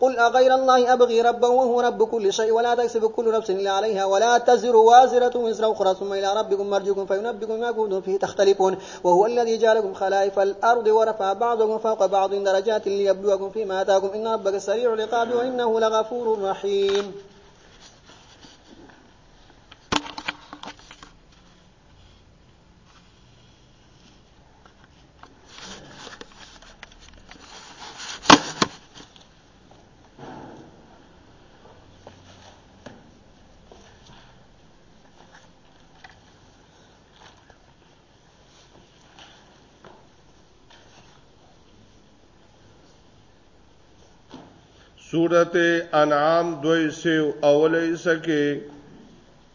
قل أغير الله أبغي ربا وهو رب كل شيء ولا تكسب كل نفس إلا عليها ولا تزر وازرة وزر أخرى ثم إلى ربكم مرجوكم فينبئكم ما كنتم فيه تختلفون وهو الذي رجالكم خلائف الأرض ورفع بعضكم فوق بعض درجات ليبلوكم فيما آتاكم إن ربك سريع العقاب وإنه لغفور رحيم سورت انعام دوی سیو اولی سکی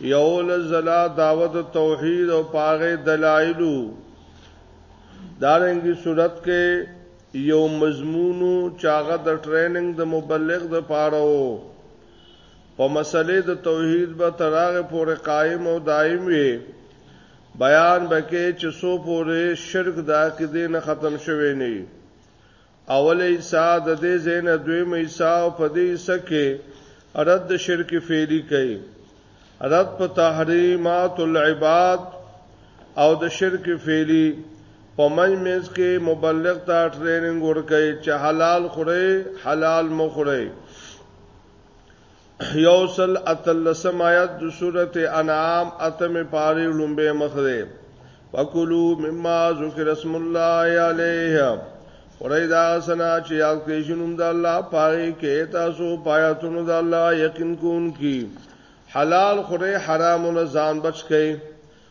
یو لزلا دعوت توحید او پاغه دلایلو دارنګي صورت کې یو مضمونو چاغه د ټریننګ د مبلغ د پاره وو په مسلې د توحید به تراغه پورې قائم او دائم وي بیان بکې چې سو پورې شرک د عقیدې نه ختم شوی نه اوله حصه د دې ځای نه دویمه حصه او په دې حصه کې رد د شرک فعلی کوي رد په تحریمات العباد او د شرک فعلی په منځ کې مبلغ ته ټریننګ ورکړي چې حلال خوري حلال مخوري یوسل اتلسم آیات د سورته انعام اتم پاری لومبه مخ ده وکلو مما ذکر اسم الله علیه ورای دا سنا چې یاد کې شنوم د الله پاره کې تاسو پایاتونو د الله یقین کون کی حلال خوره حرامونه ځان بچ کئ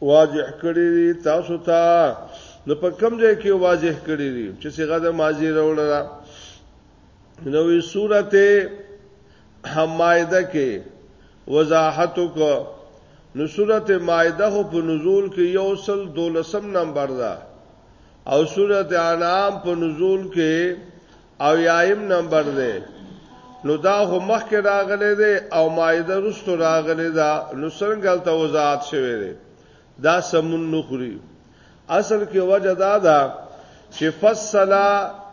واضح کړی دی تاسو ته نو په کوم ځای کې واضح کړی دی چې صيغه د ماضي وروړه نو وی سورته مائده کې وضاحت کو نو سورته مائده په نزول کې یو سل دولسم نمبر ده او سورته انعام په نزول کې او یایم نمبر دی نو دا هو مخ کې راغلي دي او مایده رستو راغلي دا نو څنګه ته وزات شوی دی دا سمون نخوري اصل کې وجه دا ده چې فصلا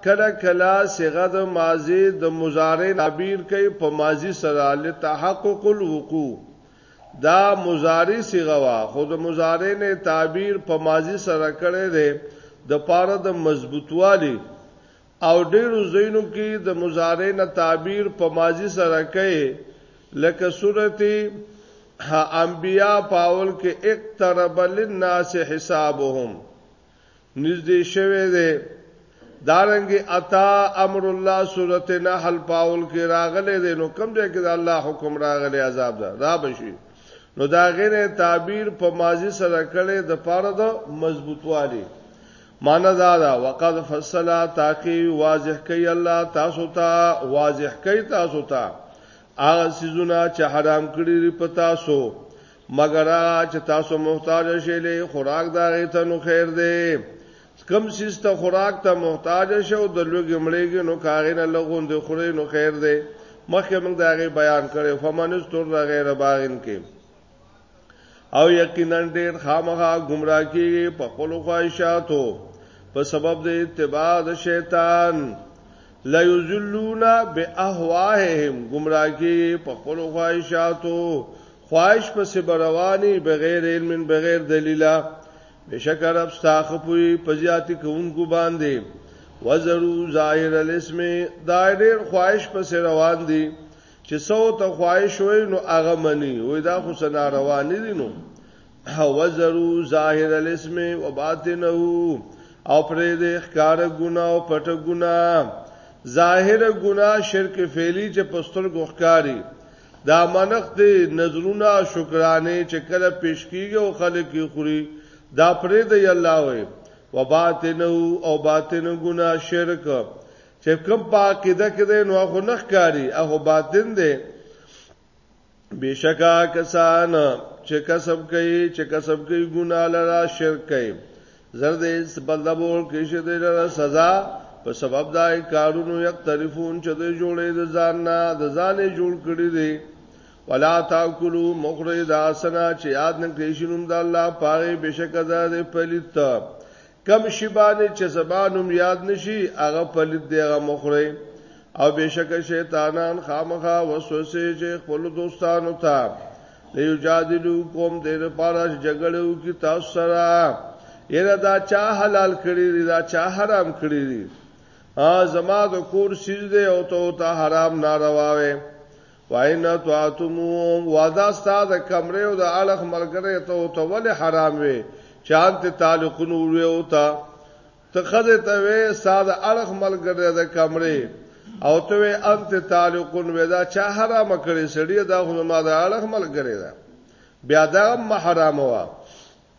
کله کله صيغه د ماضي د مضارع تعبیر کوي په ماضي سره لتحقق الوقوع دا مضارع صيغه وا خو د مضارع نه تعبیر په ماضي سره کړي دي د پاره د مضبوطوالي او ډیرو زینو کې د مضارع نه تعبیر په ماضی سره کوي لکه سورت انبیاء پاول کې اقترب للناس حسابهم نږدې شوه دی دارنګ اتا امر الله سورت نحل پاول کې راغله دی نو کوم ځای کې د الله حکم راغله عذاب ده را بشي نو دا غینه تعبیر په ماضی سره کړي د پاره د مضبوطوالي معنی دا ده وقد فصل تاکي واضح کوي الله تاسو ته واضح کوي تاسو ته هغه سيزونه چې حرام کړی لري په تاسو مګر چې تاسو محتاج شئ له خوراک دا غیته نو خیر دی کم سیس ته خوراک ته محتاج شو د لوګي مړېږي نو کاغې نه لغون دی خوري نو خیر دی مخکې موږ دا غي بیان کړو فمنستر غیر باغین کې او یقینا ډیر خامخا گمراه کیږي په خپل خواهشاتو په سبب د اتباع د شیطان لا یذلون باهواهم گمراه کیږي په خپل خواهشاتو خواهش په سبروانی بغیر علم بغیر دلیلا بشکر اب ساخ پوری پزیاتی کوونکو باندې وزرو ظاهر الاسم دا ډیر خواهش په روان دي چې څو ته خواهش وای نو هغه منی وای دا خو سنا روا نه دي نو وزرو ظاهر الاسم وباطنه او پرې د ښکار ګنا او پټ ګنا ظاهر ګنا شرک فعلی چې پستر ګخکاری دا منخ دی نظرونه شکرانه چې کله پیش کیږي او خلک یې خوري دا پرې دی الله وای وباطنه او باطن ګنا شرک چې کوم پاکیده کې دی نو هغه نخ کاری هغه باطن دی بشکا کسان چې کسب کوي چې کسب کوي ګناه لرا شرک کوي زرد اس بلدبور کې شه دی لرا سزا په سبب دا کارونو یک طرفون چې دی جوړې د ځان نه د ځانې جوړ کړی دی ولا تاکلوا مخرج داسنا چې یاد نه کړی شنو د الله پاره بشکا ده پلیت کم شی باندې چې زبانم یاد نشي هغه پلید دی هغه مخره او بشک شیطانان خامخا وسوسه چې خپل دوستانو ته لیو جادلو کوم دې لپاره جګړه وکي تاسو سره یره دا چا حلال کړی دی دا چا حرام کړی دی ا زما د کور سیز دی او ته ته حرام نارواوي واین طاعتم ودا استاد کمرې او د الخ ملګری ته او ته ول حرام وي چان ته تعلقون وي او ته تخذه ته وي استاد الخ ملګری د کمرې او ته وي انت تعلقون ودا چا حرام کړی سړی دا خو ما د الخ ملګری دا بیا دا محرم وا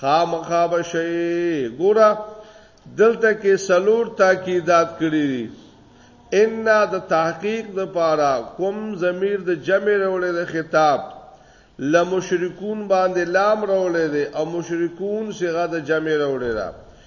خامخا بشي ګوره دلته کې سلور تاکیدات کړی دي ان د تحقیق د پاره کوم ضمیر د جمع رولې د خطاب لمشرکون باندې لام رولې دي او مشرکون صيغه د جمع رولې ده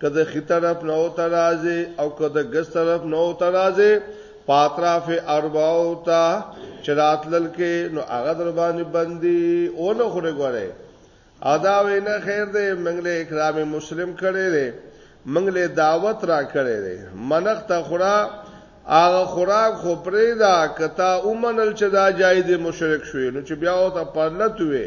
که د خي طرف نه او ترازه او که د ګس طرف نه او ترازه پاتراف ارباو تا چراتلل کې نو هغه در باندې بندي او نه خوره غره ادا وینا خیر دې منګله اکرام مسلم کړي دې منګله دعوت را کړي دې منخ ته خورا هغه خوراک خو پرې دا کتا اومنل چې دا جای دې مشرک شوی نو چې بیا او ته پرلت وي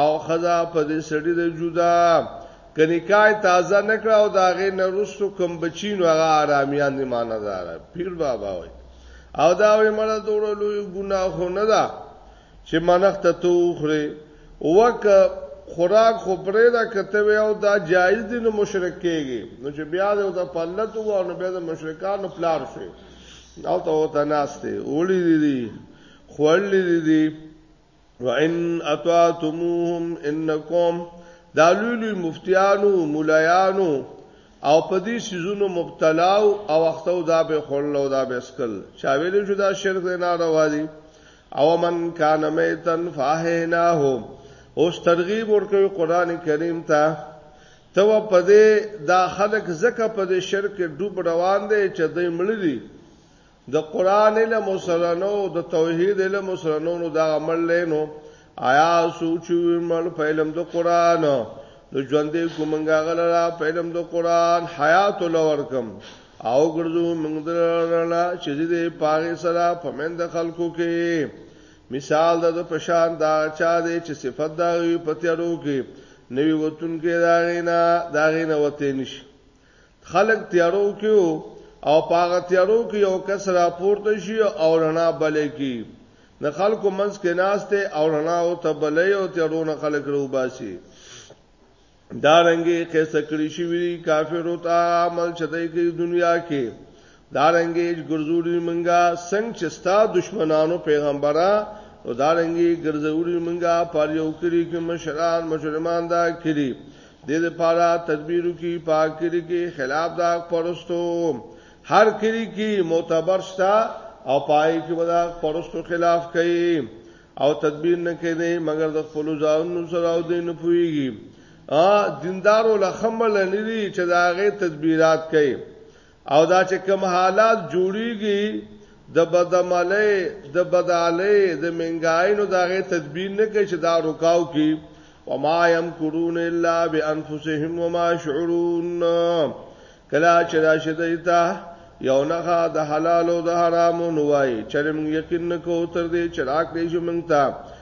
او خزا په دې سړی د جدا کنیکای تازه نکړه او داغه نرستو کم بچینو هغه آرامیان دی ماندار پیر بابا وای او دا وی مړه دوړو لوی ګناه خو نه ده چې منخت ته وخره وک خوراک خو پرې دا کته وی او دا جایز دي نو مشرک کېږي نو چې بیا د او د پلت وو نو بیا د مشرکانو پلار شي او ته او ته ناشته اولی دي دي خړلې دي دي وان اطعتموهم انکم دا لوی لوی مفتیانو مولایانو او په دې سيزونو مبتلا او وختو دا به خړل او دا به سکل چا ویل چې دا شرک نه روا دي او من کان میتن فاهناه اوس ترغیب ورکوي قران کریم ته تو په دې دا خلک زکه په دې شرک ډوب روان دي چې دوی مړ دي د قران علم سرنو د توحید علم سرنو نو دا عمل لینو آیا سوچو مل په علم د قران نو ژوندې کومنګا غلرا په علم د قران حیات لورکم او ګرځو موږ درلا چې دې پاره سره پمند خلکو کې مثال د پشان دا چا دې چې صفت دا وي پتیرو کې نوی وتون کې داغینا داغینا وته نشي خلک تیارو کې وو او په هغه تیارو کې یو کس راپورته شي او رڼا بلې کی د خلکو منځ کې ناشته او رڼا او تبلې او تیارو نه خلک روباسي دا رنګي قصه کړی شي وی کافر او تا عمل چدای کی دنیا کې دارنګي ګرځولي منګه څنګه چې ستا دشمنانو پیغمبره او دارنګي ګرځولي منګه پر یو کلی کې مشران مجرمان دا کلی د دې لپاره تدبیرو کې پاک کلی کې خلاف دا پرستو هر کلی کې معتبر شتا او پای کې ودا پرستو خلاف کوي او تدبیر نه کوي مګر د خپل ځانونو سره او دین پويږي ا دیندارو لخمل نه دي چې دا غي تدبیرات کوي او دا چې کوم حالات جوړیږي د بدعملۍ د بدعلۍ د منګاینو دا غي تدبیر نه کوي چې دا رکاو کی وما يمكرون الا بانفسهم وما يشعرون کلا چې راشي دیتا یو نه د حلال او د حرام نوای چرم یقین نکو تر دې چې راکړې شو مونږ ته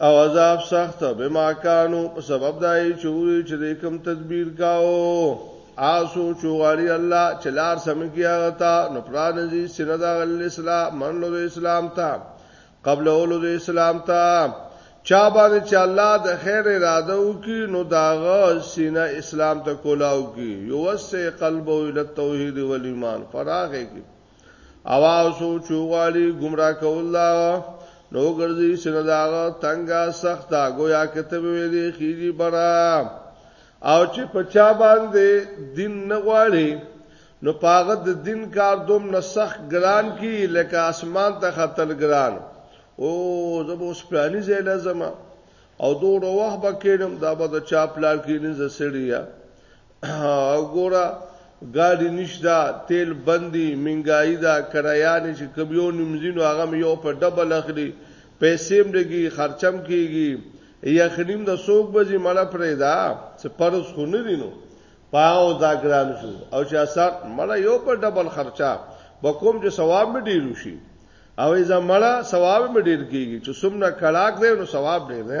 او عذاب سخت به ما کانو په سبب دای چې وی چې کوم تدبیر کاو آسو چوغاری الله چلار سم کیا غتا نو پران جی سند غل اسلام من لو اسلام تا قبل اولو د اسلام تا چا باندې چې الله د خیر اراده وکي نو داغه سینه اسلام ته کولاو کی یو سه قلب او ال توحید ول ایمان فراغه کی اواز او چوغالي گمراه کول لا نو ګرځي سره داغه تنګه سخته گویا کته ویلې خيږي برا او چې پچا باندې دین نه غواړي نو پاغه د دین کار دوم نه سخت ګران کی لکه اسمان ته خطل ګران او زبو سپانی زې لازمه او دوه وخت بکینم دا به د چا پلار کې نه زسړیا ګوره ګاډي نشته تیل بندي منګایي دا کرایانې چې کوم یو نیمزینو هغه مې یو په ډبل اخلي پیسې هم لګي خرچم کیږي یخنیم د سوق بځي مړه پرې دا چې پرز خو نه دینو پاو دا ګران شو او چې اثر مړه یو په ډبل خرچا بکوم چې ثواب مې ډیر شي او اذا مړه ثواب مې ډیر کیږي چې سمنه کلاک دی نو ثواب ډیر دی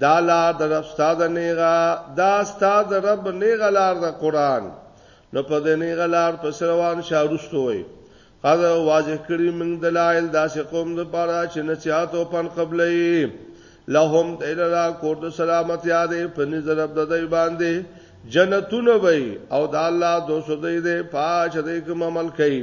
دا لار د رب ستاد نیغه دا ستاد رب نیغه لار د قران نو په دې نیغه لار په سروان شاروستوي قد واضح کړی موږ دلایل داسې قوم د پاره چې نصيحت او پن قبلې لهم دلرا کور د سلامت یادې په نظر رب د دی باندې جنتونه وي او د الله دوست دی دې پاج دې کوم عمل کوي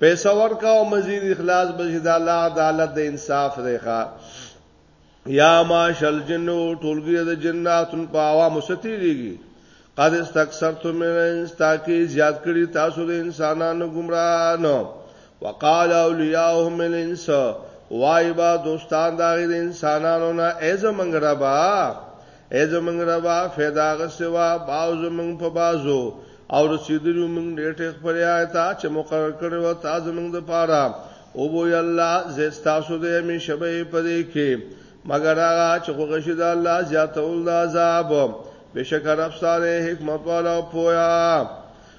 پیسې ورکا او مزید اخلاص بشي د الله عدالت د انصاف ریخه یا ماشل جنو ټولګي د جناتن په عوام ستیریږي قد استكثرتم من الانس تاکي زیات کړی تاسو د انسانانو گمراهانو وقال اولیاءهم من الانس وای با دوستان دا غیر انسانانو نه ایزه منګربا اې زمونږ ربه فیده اخیستې وه بعضو مونږ په بعضو او رسېدلي وو مونږ نېټې خپلې هغه ته چې مقرر کړې وه تا زمونږ دپاره اوبوی الله ځای ستاسو دی همېشه به یې په دې کې مګر هغه چې خوښه شي د الله زیاتول د عذاب بېشکه رب ستا دی حکمت والا او پوهه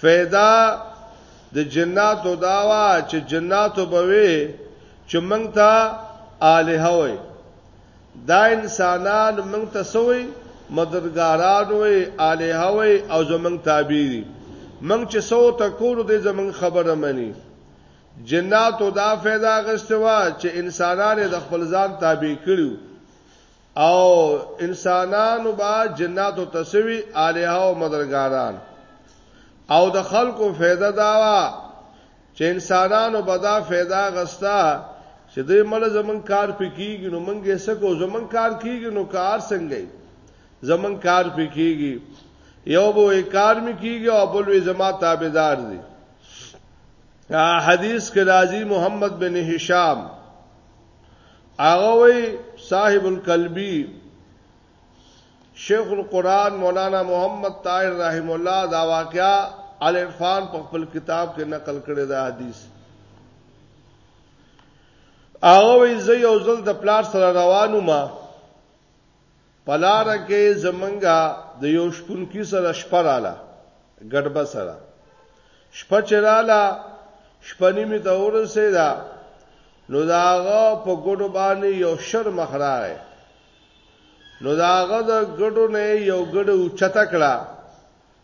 فیدا د جناتو داوا چې جناتو بوي چې مونږ ته الہ وي دا انسانان مونږ ته سوي مددګاران وي الہ وي او زمونږ تابعي مونږ چې سو ته کول دې زمونږ خبره مني جناتو دا فیدا غستوا چې انسانان د خپل ځان تابع کړو او انسانانو با جناتو تسوی الها او مدرګاران او د خلکو فایده داوا چې انسانانو به دا فایده غستا چې دې مل زمون کار پکېږي نو مونږه سکو زمون کار کېږي نو کار څنګه زمون کار پکېږي یو به کار می کېږي او بل وی زما تابعدار دي حدیث کې راځي محمد بن هشام هغه وی صاحب القلبی شیخ القرآن مولانا محمد طاهر رحم الله دا واقعا الارفان په خپل کتاب کې نقل کړی دا حدیث هغه وی زه یو ځل د پلار سره روانو ما په لاره کې زمونږ د یو شپونکي سره شپه راله، ګډبه سره. شپه چې راله، شپه نیمې ته ورسېده، نو د هغه په ګډو باندې یو شر مخ راغی، نو د هغه د ګډو نه یې یو ګډه اوچته کړه،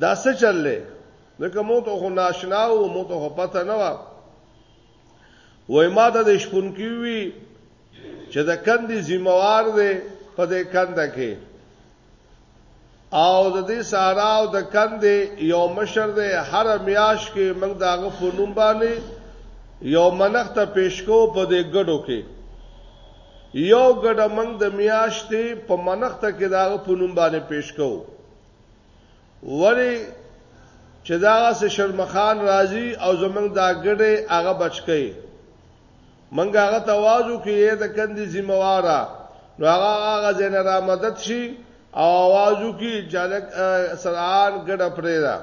دا څه چل دی ځکه مو ته خو ناشنا او مو ته پته نه و وای ما ته د شپون کیوي چې د کندې ذمہوار دی په دې کنده کې او د دې سارا او د کندې یو مشر دی هر میاش کې موږ داغه په نوم باندې یو منخت پیشکو په دې ګډو کې یو ګډه موږ د میاشتې په منښته کې داغه په نوم باندې پیش کوو ولی چې داغه سه شرمخان راضی او زمنګ دا ګډه هغه بچکی منګ هغه توازو کې د کندې ذمہوارا نو هغه هغه زین را مدد شي او आवाजو کې جلک سران ګډه پرې ده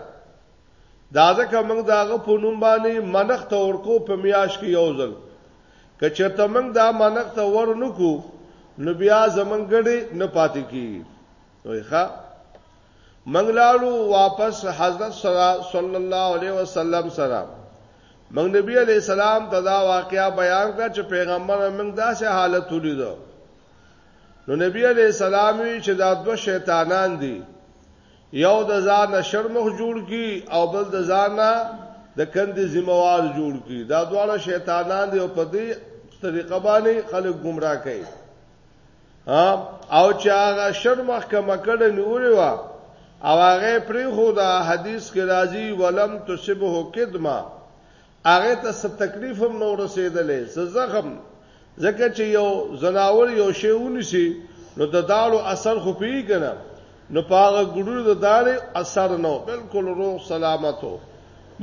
دا ځکه موږ د هغه په نوم باندې منخ ته ورکو په میاش کې یو ځل که چرته موږ دا منخ ته ورنکو نو بیا زمونږ ګړې نه پاتې کیږي وای ښا منګلالو واپس حضرت صلی الله علیه وسلم سره موږ نبی علی السلام ته دا واقعیا بیان کړ چې پیغمبر موږ داسې حالت ولیدو نو نبی علی السلام چې دا دو شیطانان دي یو د ځان نه شرمخ جوړ کی او بل د ځان نه د کندې ذمہوار جوړ کی دا دواړه شیطانان دی او په دې طریقه باندې خلک گمراه کوي او چې هغه شرمخ کما کړه نیولې وا او هغه پری خدا حدیث کې راځي ولم تصبه کدما هغه ته څه تکلیف هم نه ورسېدلی، څه زخم، ځکه چې یو ځناور یو شی ونیسي، نو د داړو اثر خو پېږي که نه؟ نو په هغه ګوډو د داړې اثر نه و، بالکل روغ سلامت و.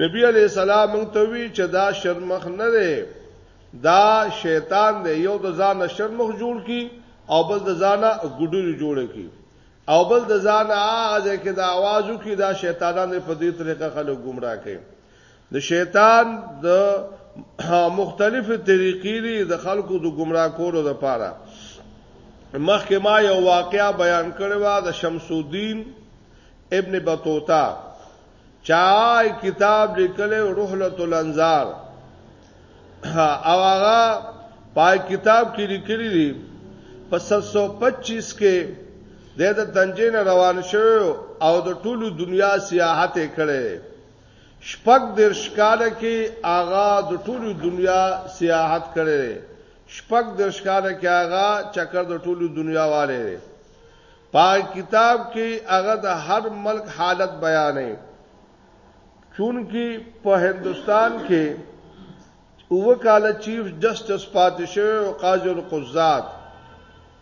نبي علیه السلام موږ ته وویل چې دا شرمښ نه دی، دا شیطان دی، یو د ځانه شرمښ جوړ کړي او بل د ځانه ګوډري جوړې کړي او بل د ځانه هغه ځای کې دا اواز وکړي، دا شیطانان دی، په دې طریقه خلک ګمراه کوي. د شیطان د مختلف طریقې دي د خلکو د گمراه کولو لپاره مخکې ما یو واقعا بیان کړی و د شمس الدین ابن بطوطه چا کتاب لیکل رحلت الانظار او هغه پای کتاب کې لیکلي دي په 725 کې د تنجین روان شو او د ټولو دنیا سیاحت کړي شپږ دېرش کاله کې هغه د ټولې دنیا سیاحت کړی دی، شپږ دېرش کاله کې هغه چکر د ټولې دنیا والی دی. په هغه کتاب کې هغه د هر ملک حالت بیانوي، چونکه په هندوستان کې اووه کاله چیف جسټس پاتې شوی او قاضي القضات،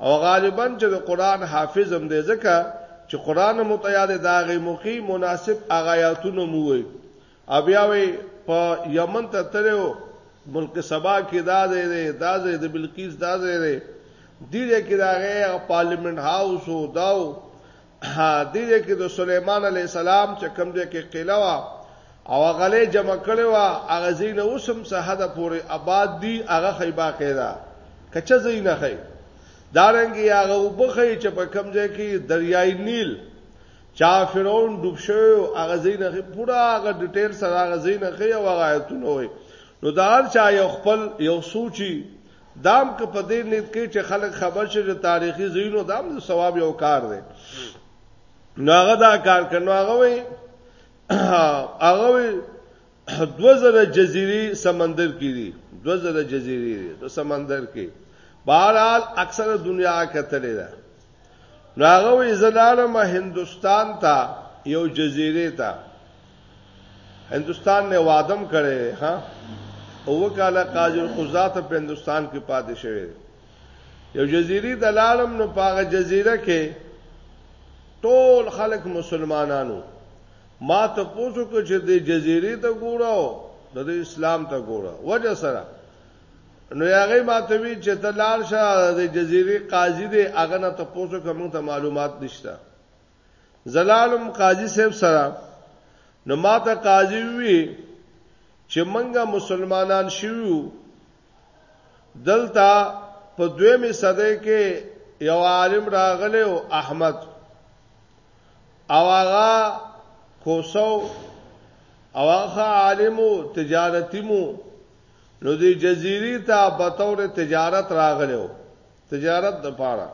او غالبا چې د قران حافظ هم دی ځکه چې قران متعال دا غي موقع مناسب اغایاتونه مو وي او بیا وي په یمن ته تلو ملک سبا کې دا دی دا دی د بلقیس دا دی دی دې کې دا غي پارلیمنت هاوس او داو دې دې کې د سليمان عليه السلام چې کوم دې کې قله وا او غلې جمع کړي وا هغه زین اوسم څه حد پورې آباد دي هغه خی باقی ده کچه زین خی دارنګي هغه وبخې چې په کوم ځای کې دریای نیل چا فرعون ډوب شو هغه زین خی پورا هغه ډیټیل سره هغه زین خی او هغه آیتونه وي نو دا هر چا یو خپل یو سوچي دام که په دې نیت کې چې خلک خبر شي چې تاریخي زینو دام د ثواب یو کار دی نو هغه دا کار کړي نو هغه وي هغه وي 2000 جزيري سمندر کې دي 2000 جزيري دي ته سمندر کې بهرحال اکثره دنیا کتلې ده نو هغه وي زلالم هندستان ته یو جزيره ته هندستان نه وادم کړي ها او وکاله قاضي القضات په هندستان کې پاتې شوی یو جزيري دلالم نو پاغه جزيره کې ټول خلک مسلمانانو ما ته پوښتنه کوي چې د جزيري ته ګورو د اسلام ته ګورو وجه سره نو هغه ما ته وی چې تلال شه د جزيري قاضي دی هغه نه ته پوښتنه کوم ته معلومات نشته زلالم قاضي صاحب سره نو ماته قاضي وی چې منګه مسلمانان شیو دلته په دویمه صدې کې یو عالم راغلی او احمد او هغه کوسو او هغه عالم او تجارتی مو نو دی جزیری ته به تور تجارت راغلی تجارت د پاره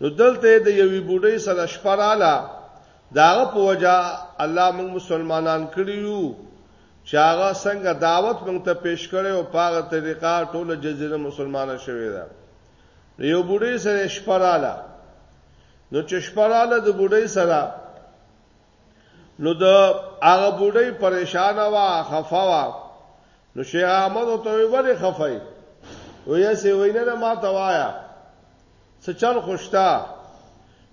نو دلته د یوې بوډۍ سره شپه رااله داغه په وجا الله موږ مسلمانان کړیو چې هغه څنګه دعوت موږ ته پیش کړي او په هغه طریقه ټوله جزیره مسلمانه شوې ده نو یو بوډۍ سره شپه رااله نو چې شپه رااله د بوډۍ سره نو د هغه بوډۍ پریشان وا خفا وا نو شیخ احمد او ته ویل خفای وې سه وینه نه ما توایا څه چل خوشتا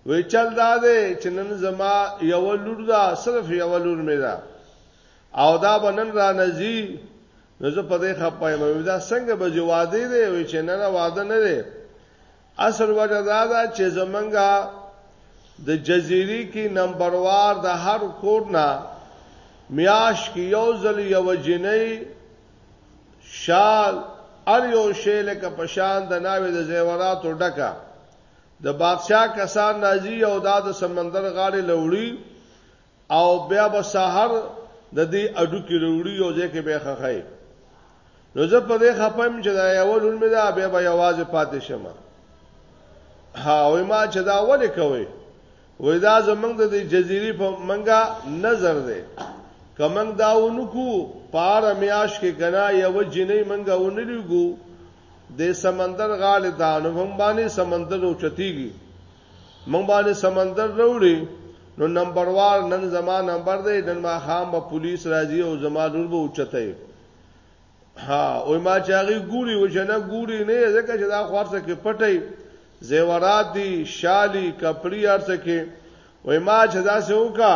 وې چل دا دې چې نن زما یو لور دا صرف یو لور مې دا او دا بنن را نزی نو زه په دې خپای مې دا څنګه به جواده دې وې چې نه واده نه دې اصل وجه دا ده چې زمونږ د جزیری کې نمبروار د هر کور نه میاش کې یو ځل یو جنۍ شال ار یو شی لکه پشان د ناوې د زیوراتو ډکه د بادشاہ کسان راځي او دا د سمندر غاړې لوړی او بیا به سحر د دې اډو کې وروړي او ځکه به خخای نو زه په دې خپم چې دا یو لون مې دا به به आवाज پاتې شم ها وای ما چې دا ولې کوي وای دا زمنګ د جزيري په منګه نظر دی کمن دا ونکو پار میاش کې کنا یو جنې منګه ونلیګو د سمندر غاړه دانو هم باندې سمندر اوچتیږي مونږ باندې سمندر وروړي نو نمبر وار نن زما نمبر دی نن ما خام به پولیس راځي او زما نور به اوچته ها او ما چاغي ګوري و جنا ګوري نه ځکه چې دا خورسه کې پټي زیورات دي شالي کپړي ارسه کې وای ما چې دا سه وکا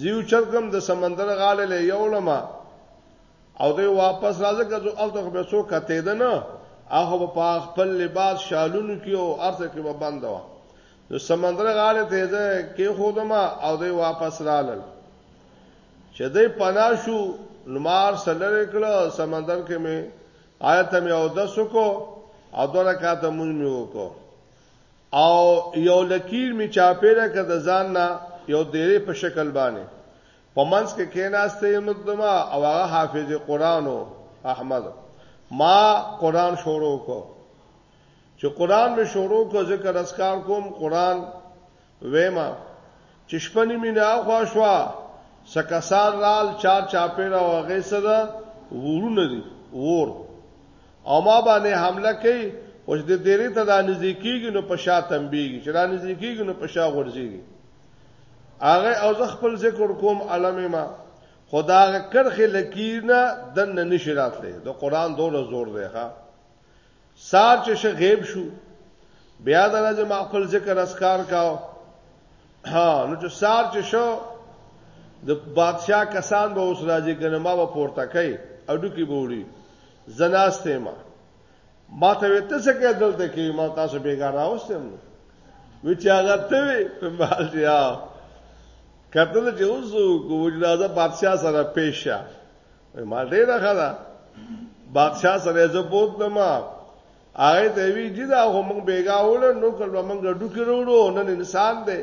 زیو چرګم د سمندر غاله له یو لما او دوی واپس راځي که زو الته به سو کته ده نه هغه په خپل لباس شالونو کې او ارته کې به بند و نو سمندر غاله ته ده کې خودما او دوی واپس رالل چې دوی پناشو نمار سلر کړه سمندر کې مې آیت مې او د سکو او دوه رکعات مونږ مې وکړو او یو لکیر می چاپیره که د ځان نه یو دیره په شکل باندې په منځ کې کېناسته یم دما او هغه حافظ قران او احمد ما قران شروع کو چې قران می شروع کو ذکر اسکار کوم قران ویمه چې شپه نیمې نه اخوا شوه، څه کسان رال چار چاپېره او هغې څه ده ورونه دي وور او ما باندې حمله کوي خو چې د دیرې ته دا نږدې کېږي نو په شا تنبیږي چې را نږدې کېږي نو په شا غورځېږي هغه او زه خپل ذکر کوم علمه ما خدا کرخه لکیر نه دن نشی راتله د قران دوره زور دی ها سار چې شه غیب شو بیا د راځه ما خپل ذکر اسکار کاو ها نو چې سار چې شو د بادشاہ کسان به اوس راځي کنه ما به پورته کوي او ډکی به وړي زناسته ما ما ته وته څه کې دلته کې ما تاسو بیګار راوستم و چې هغه ته وي په مال دی ها کتل چې اوس کو وجلاده بادشاہ سره پیښه ما ډیر خلا بادشاہ سره زه بوت دما هغه ته وی چې دا هم موږ بیګا ول نو کله موږ ډډو کې وروړو نن انسان دی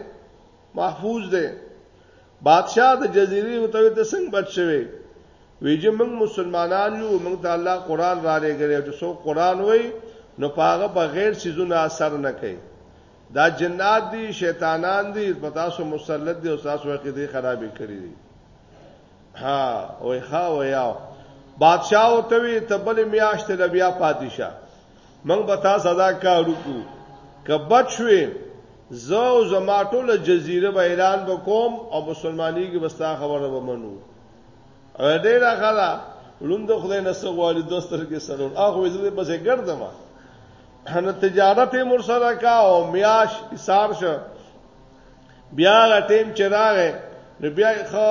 محفوظ دی بادشاہ د جزيري او ته ته څنګه بچ شوی ویجه موږ مسلمانان یو موږ ته الله قران را لګره چې سو قران وای نو پاغه په غیر سيزونه اثر نه کوي دا جنات دي شیطانان دي پتا سو مسلط دي او تاسو کې دي خرابې کړې دي ها وای ها ویاو بادشاہ او ته وی ته بل میاشت له بیا پادشاه موږ به تا صدا کارو کو کبد شوې زه او زما ټول جزیره به اعلان وکوم او مسلمانۍ کې بستا خبره به منو ا دې راغلا لوند خدای نه سغوالي دوستر کې سره هغه زه به زه ګرځم هنه تجارت مر سره کا او میاش ایثار شه بیا هغه ټیم چې راغی نو بیا یې ښه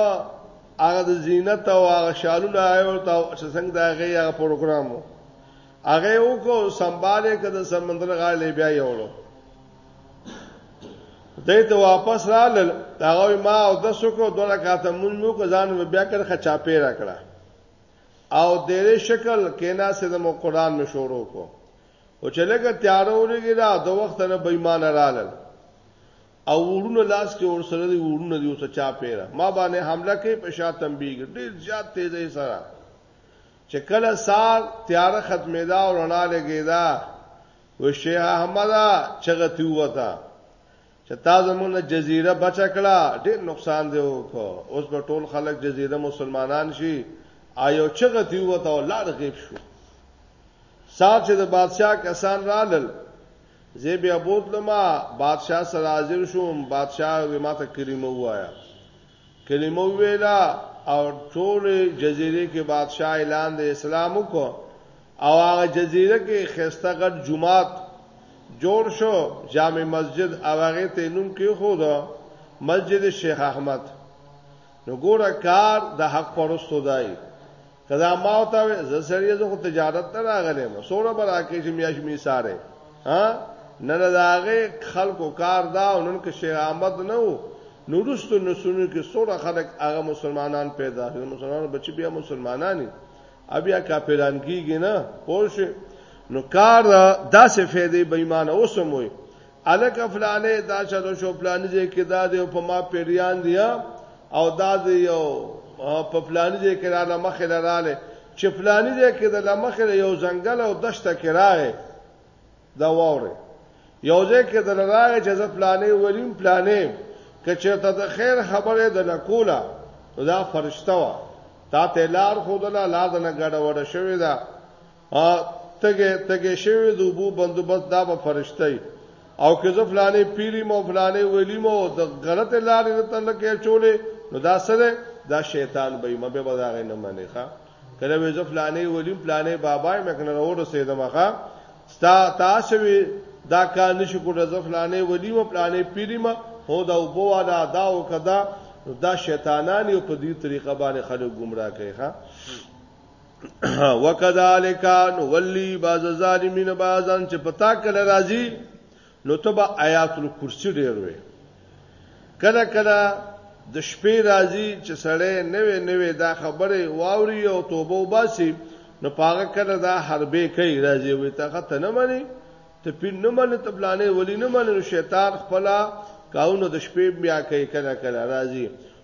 هغه د زینت او هغه شالونه آیو ته چې څنګه دا هغه هغه پروګرام وو هغه وکړو سمباله کده سمندر غاړې بیا یې وړو دې ته واپس رالل هغه ما او د سکو دوه کاته مونږ مو ځان بیا کړ خچا پې را کړه او دې شکل کینا سره مو قران مشورو کو او چې لګه تیار ورګی دا د وخت نه بېمانه رالل او ورونو لاس کې اور سره دی ورونو دی اوسه چا پیرا ما باندې حمله کوي په شا تنبیه ډیر زیات تیزه سره چې کله سار تیار ختمه دا او رڼا لګی دا و شیخ احمد چغتی وتا چې تا زمونه جزیره بچ کړه ډېر نقصان دی وکړو اوس به ټول خلک جزیره مسلمانان شي آیو چغتی وته ولار غیب شو سات چې د بادشاہ کسان رالل زه بیا بوتلم بادشاہ سره حاضر شوم بادشاہ وی ماته کلمه وایا کلمه ویلا او ټول جزیره کې بادشاہ اعلان د اسلام وکړ او هغه جزیره کې خسته غټ جمعات جوړ شو جامع مسجد هغه ته نوم کې خو دا مسجد شیخ احمد نو ګوره کار د حق پرستو دی کدا ما او تا زه سړی زه خو تجارت ته راغلی ما سوره برا کې چې میاش می ساره ها نن داغه خلکو کار دا او نن کې شیخ احمد نه وو نورستو نسونو کې سوره خلک هغه مسلمانان پیدا شول مسلمانان بچي بیا مسلمانانی بیا کافران کیږي نه پوه نو کار داسې فائدې بېمانه اوسموي الک افلانه دا چلو شو پلانې دې کې دا دې په ما پیریان دی او دا دې یو په پلانې دې کې را لمخې لراله چې پلانې دې کې د لمخې یو ځنګل او دشته کې راغې دا وره یو ځای کې د لراغې چې زه پلانې ولیم پلانې کچې ته د خیر خبره د نکولا دا فرشته وا تا ته لار خودله لا د نه ګډه وډه شوې ده ا تګه تګه شوی د بو بندوبست دا به فرشتي او که زه فلانه پیری مو فلانه ویلی مو د غلط لارې ته لکه چولې نو دا سره دا شیطان به مې به بداغه نه منې ښا کله وې زه فلانه ولیم فلانه بابا مې کنه ورو رسیدم ښا ستا تاسو دا کار نشو کولای زه فلانه ولیم فلانه پیری ما هو دا وبو والا دا او کدا دا شیطانان یو په دې طریقه باندې خلک گمراه کوي ښا وکذالک نولی بعض ظالمین بعضن چې پتا کله راځي نو تبا آیات الکرسی ډیر وي کله کله د شپې راځي چې سړی نوې نوې دا خبره واوري او توبه وباسي نو پاګه کله دا حربې کوي راځي وي تا ته نه مانی ته پین نه مانی ته بلانه ولی نه مانی شیطان خپل کاونه د شپې بیا کوي کله کله راځي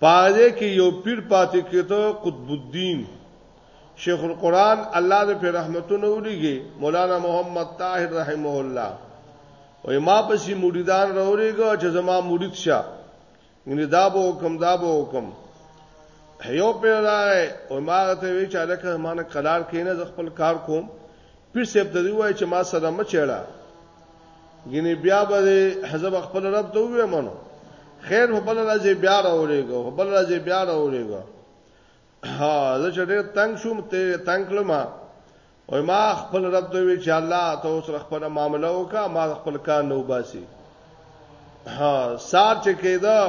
پاره کې یو پیر پاتې کېته قطب الدین شیخ القرآن الله دې په رحمتونو ولېږي مولانا محمد طاهر رحمه الله او ما پسې مریدان راورېګو چې زما مرید شه ګنې دا به حکم دا به حکم یو پیر راغی او ما ته وی چې الکه مانه قرار کینې ز خپل کار کوم پیر سیب د دی وای چې ما سره مچېړه ګینه بیا به حزب خپل رب ته وې منو خیر په بل راځي بیا راولېګو په بل راځي بیا راولېګو ها زه چې ډېر تنگ شوم ته تنگ کلم او ما خپل رب ته وی چې الله ته اوس خپل معاملې وکا ما خپل کار نو باسي ها سار چې کېدا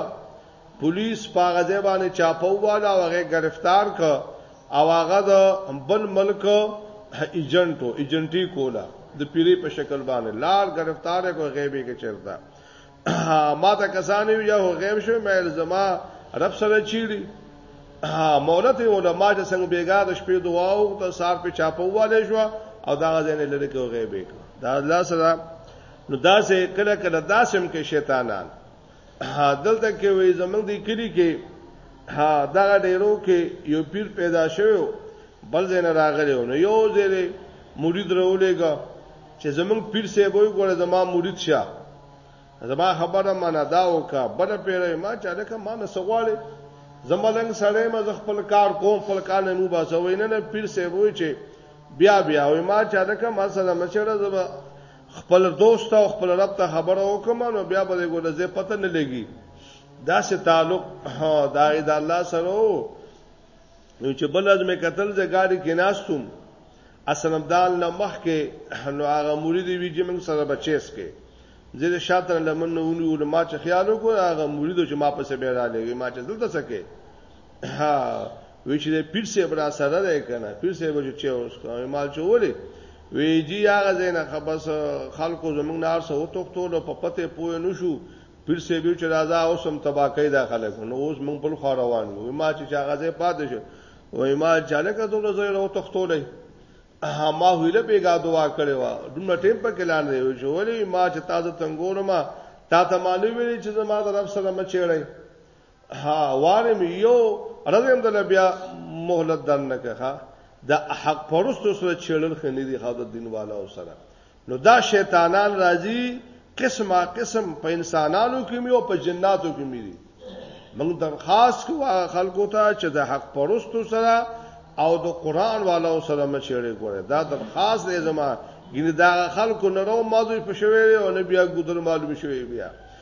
پولیس په هغه ځای باندې چاپه وواله او هغه گرفتار ک او هغه د بل ملک ایجنټو ایجنټي کولا د پیری په شکل باندې لار گرفتار کو غیبی کې چرتا ما ته کسانې یا غیب شو مې الزما رب سره چیړي مولت علماء چې څنګه بیګا د شپې دعا او د سار په چاپو والے شو او دا غزنه لری کو غیبې دا الله سره نو داسې کله کله داسم کې شیطانان دلته کې وې زمنګ دی کلی کې ها دا ډیرو کې یو پیر پیدا شوی بل ځای نه راغلی نو یو ځای مرید راولېګا چې زمنګ پیر سه وای ګوره زما مرید شه زما خبره ما نه دا وکا بل پیرې ما چاله کا ما نه سغواله زملنګ سړی ما ز خپل کار کوم خپل کار نه مو باسو وینه نه پیر سه وای چې بیا بیا وای ما چاله کا ما سره مشره زما خپل دوست او خپل رب ته خبره وکم نو بیا به ګور زه پته نه لګي دا سه تعلق دا د الله سره نو چې بل از مې قتل زه ګاډي کې ناستم اسلم دال نه مخ کې نو هغه مرید وی چې موږ سره بچیس کې زه د شاته لمن نو ونو ما چې خیال وکړ هغه مرید چې ما په سبه را لګي ما چې دلته سکے ها وی چې پیر صاحب را سره ده کنه پیر صاحب چې چا اوس کوي مال چولې وی جی هغه زینه خبس خلکو زمونږ نار سره وټوکټول په پته پوه نه شو پیر صاحب چې راځه اوس هم تباکې دا خلک نو اوس مونږ بل خو روان یو ما چې هغه زې پاتې شو وی ما چاله کتل زه یې وټوکټولې ما ویله پیګا دعا کړې و دومره ټیم په کلان دی چې ولې ما چې تاسو تنګول ما تا ته مالو ویلې چې زما د رب سره مچېړې ها وارم یو رزم د بیا مهلت دن نه کړه د حق پرستو سره چړل خنې دي خو د دین والا سره نو دا شیطانان راځي قسمه قسم په انسانانو کې مې او په جناتو کې مې دي موږ درخواست کوو خلکو ته چې د حق پرستو سره او د قران والو سره مچېړې ګوره دا درخواست دی زما ګینه دا خلکو نه رو مازوي په شوي او نه بیا ګودر معلوم شوي بیا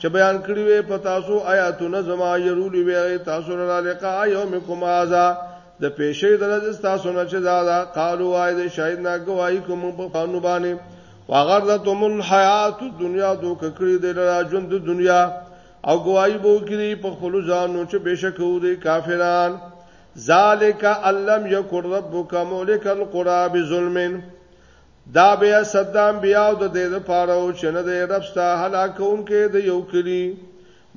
چې بیان کړی وي په تاسو آیاتونه زما يرولې وي تاسو را لقا یومکم ازا د پیشې درځ تاسو نه چې دا دا قالو وای د شاید نه گواہی کوم په قانو باندې وغرتم الحیات الدنیا دوک کړی د لرا ژوند دنیا او گواہی بو کړی په خپل ځانو چې بشک و دي کافران ذالک علم یکر ربک مولک القرى بظلمن دا بیا صد د انبیاو د دې لپاره او چې نه دی رب ستا هلاکونکی د یو کلی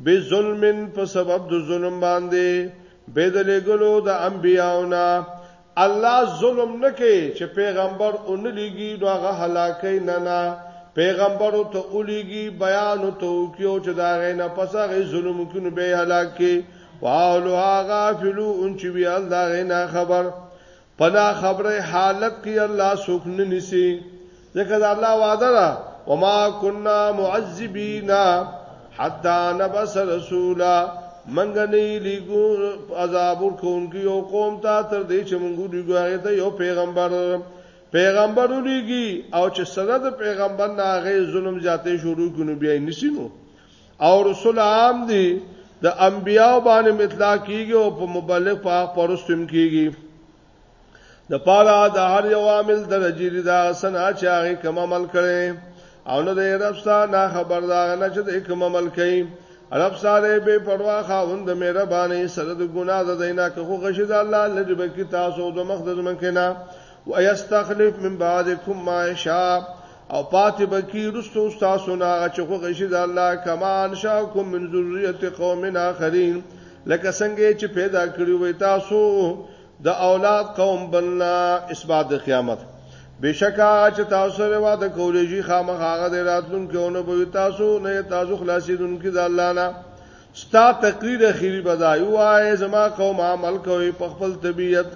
بظلمن په سبب د ظلم باندې به د لګلو د انبیاونه الله ظلم نه کوي چې پیغمبر اون لګي نو هغه هلاکې نه نه پیغمبر ته اولیږي بیان ته کیو چې دا غې نه پس هغه ظلم کینو به هلاکې واولو غافلو ان چې بیا الله غې نه خبر پنا خبره حالت کې الله سوک نه نسی ځکه دا الله وعده ده وما كنا معذبين حتا نبس رسولا منګ نه لګو عذاب ورکونکي یو قوم ته تر دې چې موږ لګو هغه ته یو پیغمبر پیغمبر لګي او چې سره د پیغمبر نه هغه ظلم زیاتې شروع کونو بیا نسینو او رسول عام دي د انبیاء باندې مطلق کیږي او په مبلغ په پرستم کیږي د پاره د هر یو عامل درجه دي دا سنا چې هغه کوم عمل کړي او نه د رب سره نه خبر دا نه چې د کوم عمل کوي رب سره به پروا خاوند مې ربانه سره د ګناه د دینه که خو غشي د الله لږ به کی تاسو د مخ د زمنه و یستخلف من بعدکم ما شاء او پاتې بکی رستو تاسو نه چې خو غشي د الله کما انشاکم من ذریه قوم اخرین لکه څنګه چې پیدا کړی وي تاسو د اولاد قوم بلنا اسباد قیامت بشکا چې تاسو سره واده کولې شي خامخاغه د راتلونکو نه به تاسو نه تاسو خلاصیدونکو د الله نه ستا تقریر اخیری بدایو آئے زما قوم عمل کوي په خپل طبیعت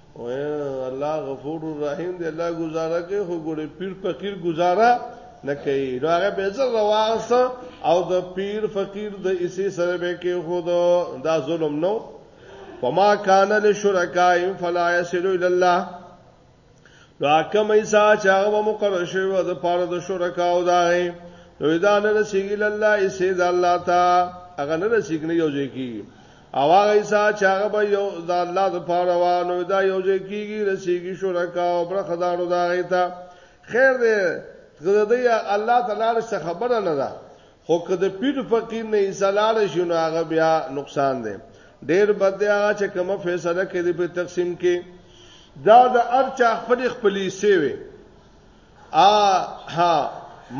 وای الله غفور الرحیم دی الله گزاره کوي خو ګوره پیر فقیر گزاره نه کوي نو هغه به زر رواس او د پیر فقیر د اسی سره به کې خو دا ظلم نو فما کان للشرکائهم فلا يصل الى الله نو حکم ایسا چې هغه مقرر شوی و د پاره د شرکا او داغه نو دا نه رسیږي الله ایسه د الله تا هغه نه رسیږي یو ځای کی او هغه ایسا چې هغه به یو د الله د پاره وانه دا یو ځای کیږي رسیږي شرکا او برخدارو دا غیتا خیر دې غزدې الله تعالی سره خبره نه ده خو که د پیر فقیر نه ایسلال شي نو هغه بیا نقصان دی ډیر بد دی هغه چې کومه فیصله کوي په تقسیم کې دا د ارچا خپل خپلې سیوي ا ها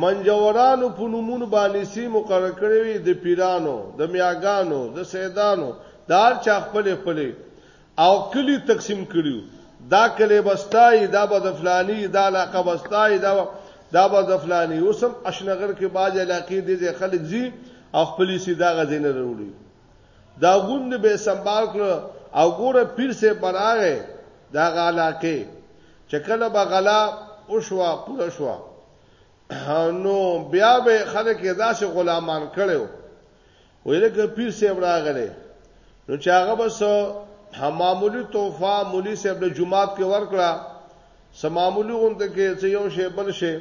منجورانو په نومونو باندې سی مقرر کړی وي د پیرانو د میاګانو د سیدانو دار چا خپل خپل او کلی تقسیم کړیو دا کلی بستای دا به د فلانی دا علاقه بستای دا دا به د فلانی اوسم اشنغر کې باج علاقې دي خلک زی او خپل سی دا غزینه وروړي دا غوند به سنبال کړ او ګوره پیر سه براغه دا غالا کې چکله به غلا اوشوا پوره شوا نو بیا به خلک داسې غلامان کړو ویل کې پیر سه براغله نو چې هغه بس معمولی توفا مولوی صاحب د جمعات کې ورکړه سمامولی غونډه کې چې یو شی بل شی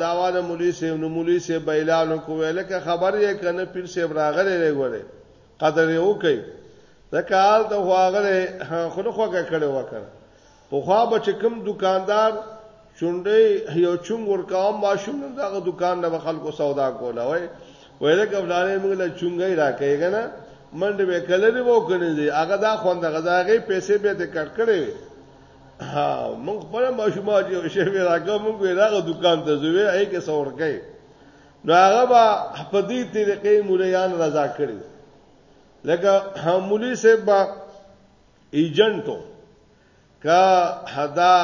داوا د مولوی صاحب نو مولوی صاحب اعلان وکوي لکه خبر یې کنه پیر صاحب راغلی دی ګوره قدر یې وکي دا کال ته هواغره خونه خوګه کړي وکړ په خوا بچ کم دکاندار چونډې یو چون ورکاوم ماشوم دغه دکان نه خلکو سودا کوله وای ویله کفلانې موږ له چونګې راکېګا نه منډه وکړلې وو کنه دي هغه دا خوند غزاغه پیسې به ته کټ کړې ها موږ په ماشومه چې شیخ راکو موږ راغو دکان ته زوی اې کې څور کوي نو هغه با په دې طریقې مولیان رضا کړی لکه همولی سے با ایجنټو کا حدا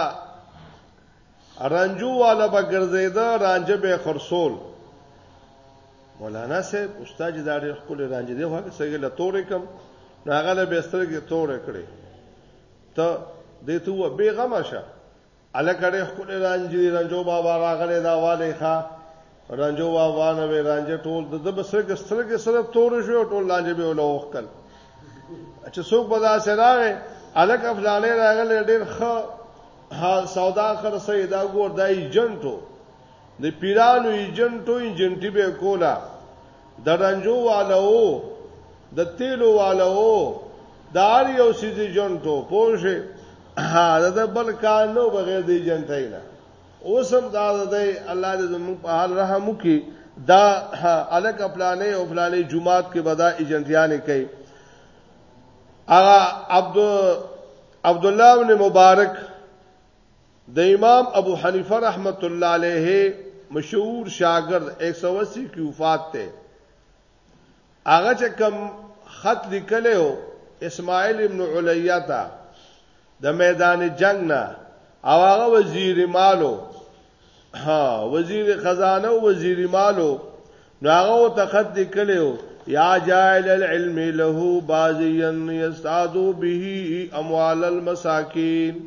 رنجو والا به ګرځیدا رانجه به خرصول مولانا صاحب استاد دا ډېر خپل رانجه دی هغه څنګه لتورې کم ناغله به سترګې تورې کړې ته دې ته و به غم شه الکړې خپل رانجو رانجو بابا راغله دا والي ښا رانجو بابا نه وی رانج ټول د بسرګ سترګ سره تور شو ټول لانج به ولا وکړ چې څوک به دا سره راغې الک افلانې راغله ډېر ښه ها سودا خرڅې دا ګور دای جنټو د پیرانو ایجنټو ایجنټي به کولا د رنجو والو د تیلو والو دار یو سیزی جنتو پوشه دا د بل کار نو بغیر دی جنتای نه اوسم دا د الله دې زموږ په حال رحم وکي دا الک خپلانې او خپلانې جمعات کې بدا ایجنټیانې کوي اغه عبد عبد الله بن مبارک د امام ابو حنیفه رحمت الله علیه مشهور شاګرد 180 کې وفات ته هغه چې کوم خط لیکلو اسماعیل ابن علیه ته د میدان جنگ نه او هغه وزیر مالو ها وزیر خزانه او وزیر مالو نو هغه ته خط لیکلو یا جائل العلم له بازیان یستادو به اموال المساکین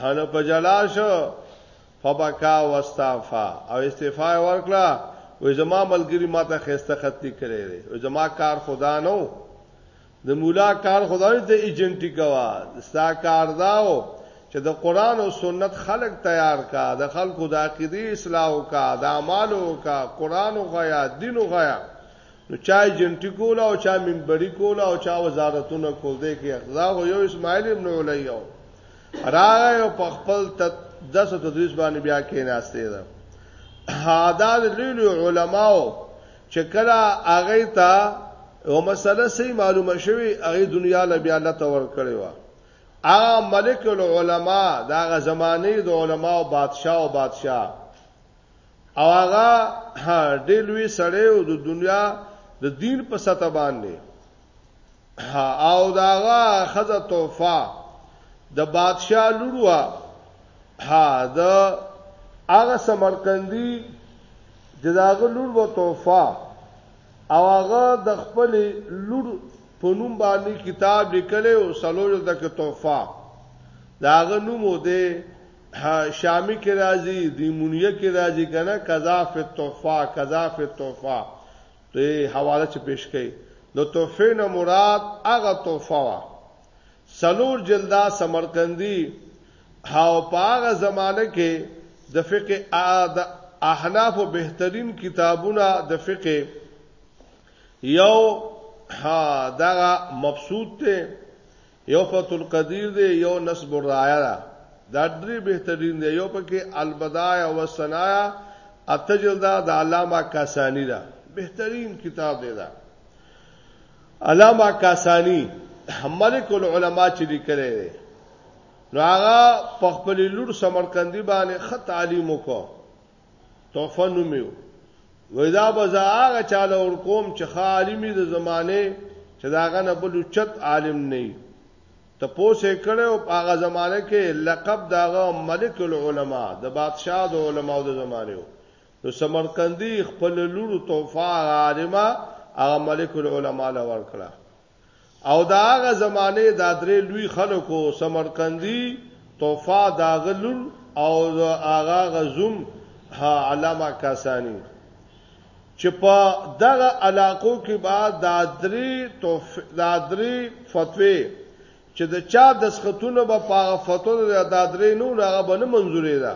هله په جلا شو فبکا واستعفا او استعفا ورکړه وې زما ملګری ماته خسته خط لیکلې دی او زما کار خدا نو د مولا کار خدا نه ته ایجنټی کوا ستا کار داو چې د قران او سنت خلق تیار کا د خلکو د عقیده اصلاح کا د اعمالو کا قران او غیا دین او غیا نو چا جنټی کوله او چا منبری کوله او چا وزارتونه کول دی کې اخزا هو یو اسماعیل ابن علیو راغی او په خپل داسو تدریس باندې بیا کې ناشته ده هادا لیل علماو چې کله هغه ته او مسله سي معلومه شوی هغه دنیا له بیا الله تور کړی و هغه ملک العلماء دا غ زمانه د علماو بادشاه او بادشاه او هغه ډېر لوی سړی او د دنیا د دین په سطح باندې او داغه خزه توفا د بادشاہ لوروا ها د هغه سمرقندی د داغه لور و توفا او هغه د خپل لور په نوم باندې کتاب لیکلی او سلوجو د توفا داغه نوم و دی شامی کې راځي دیمونیه کې راځي کنه قضا فی التحفه قضا فی التحفه ته حواله چې پیش کړي نو تحفه نه مراد هغه تحفه وا سلور جلدا سمرقندی هاو پاغه زمانه کې د فقه د احناف بهترین کتابونه د فقه یو ها دا مبسوط ته یو فتح القدیر دی یو نصب الرایه ده دا درې بهترین دی یو پکې البدایع والصنایع اتجلدا د علامه کاسانی ده بهترین کتاب دی دا علامه کاسانی ملک العلماء چې لیکلی دی نو هغه په خپل لور سمرقندی باندې خط تعلیم وکړ تحفه نومیو وېدا بزا هغه چاله ور کوم چې خالمی د زمانه چې داغه نه بل چت عالم نه ته پوسې کړو په هغه زمانه کې لقب داغه ملک العلماء د بادشاہ د علماو د زمانه نو سمرقندی خپل لور توفا عالمه هغه ملک العلماء لور کړه او دا هغه زمانه دا درې لوی خلکو سمرقندی توفا داغلل او آغا غزوم ها علامه کاسانی چې په دغه علاقو کې با دا درې توف دا درې فتوی چې د چا د سختونو په پاغه فتوی دا درې نو هغه بنه منزورې ده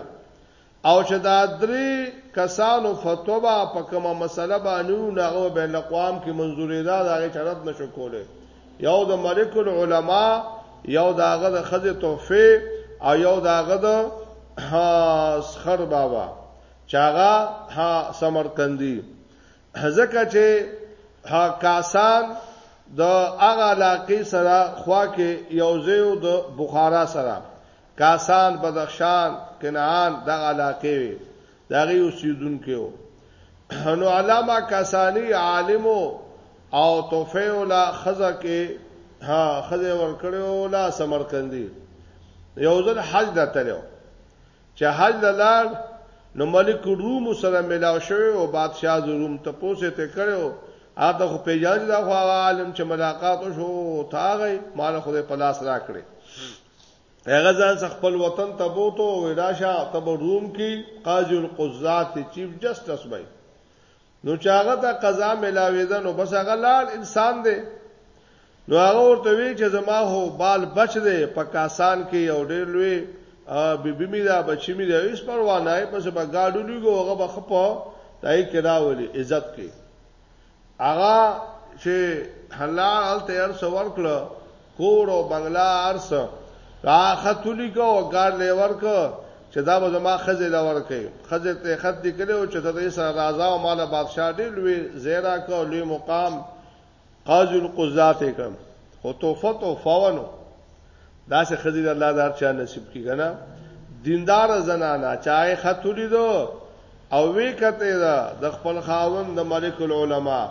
او چې دا درې کسانو فتوا به په کومه مسله باندې نو هغه به له قوام کې منزوري ده دا هغه چرت نشو کوله یو د ملک العلماء یو د هغه د خزه تحفه او یو د هغه د سخر بابا چاغه ها سمرقندی ځکه چې ها کاسان د هغه علاقې سره خوا کې یو ځای د بخارا سره کاسان، بدخشان، کنعان دغه علاقې وې، د هغې اوسېدونکی و. نو علامه کاساني عالم و او تحفه یې له ښځه کې ښځې ورکړې و له سمرقندي. یو ځل حج له تللی و، چې حج له لاړ نو ملک روم سره ملاو شوی و، بادشاه د روم تپوس یې ترې کړی و، هغه ته خو پېژنه چې دا خو هغه عالم چې ملاقات وشو، ته هغه یې؟ ما له خو دې په لاس راکړې. هغه ځان خپل وطن ته بوته او راشه تب روم کې قاضي القضات چیف جسټس وای نو چاغه ته قضا ملاوي ده نو بس هغه لال انسان دی نو هغه ورته وی چې زما هو بال بچ دی په کاسان کې او ډېر لوی بیبي می دا بچی می دا هیڅ پروا نه پس به گاډو لګو هغه بخپو دای کې راولي عزت کې هغه چې الله هلته هر څه ورکړه کور او بنگلا ارس را خطولی کو او ګار لیور کو چې دا به زما خزه لا ورکه خزه ته خط دی کړو چې ته دې سره راځه او مال بادشاہ دې لوی زیرا کو لوی مقام قاضی القضات کم خو توفت او فونو دا سه خزی الله دار چا نصیب کی کنه دیندار زنانا چای خطولی دو او وی کته دا د خپل خاوند د ملک العلماء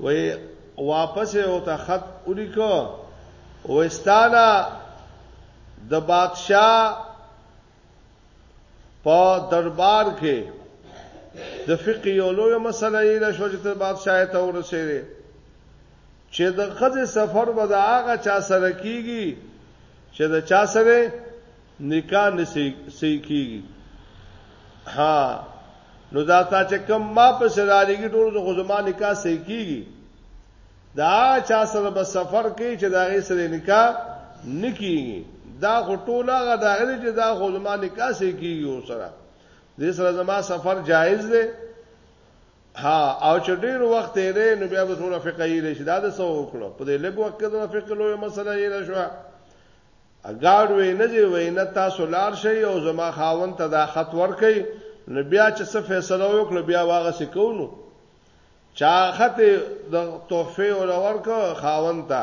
وی واپس او ته خط ولیکو وستانا د بادشاہ په دربار کې د فقې یو لوی مسله یې د شوجت بادشاہ ته ورسېده چې د خځې سفر به د هغه چا سره کیږي چې د چا سره نکاح نسی کیږي ها نو دا تا چې کم ما په سره لګي ټول د خزما نکاح سې کیږي دا چا سره به سفر کوي چې دا غي سره نکاح نکیږي دا غټوله غا دا غي چې دا خزما نکاح سې کیږي او سره دې سره زما سفر جایز دی ها او چې ډیر وخت یې دی نو بیا به څومره فقه یې لشي دا د څو وکړو په دې لږ وخت کې د فقه لوی مسله یې نه شو اګاډ وې نه دی وې نه تاسو لار شي او زما خاون ته دا خط ورکي نو بیا چې څه فیصله وکړو بیا واغه سکونو چا خط د تحفه ور ورکو خاون ته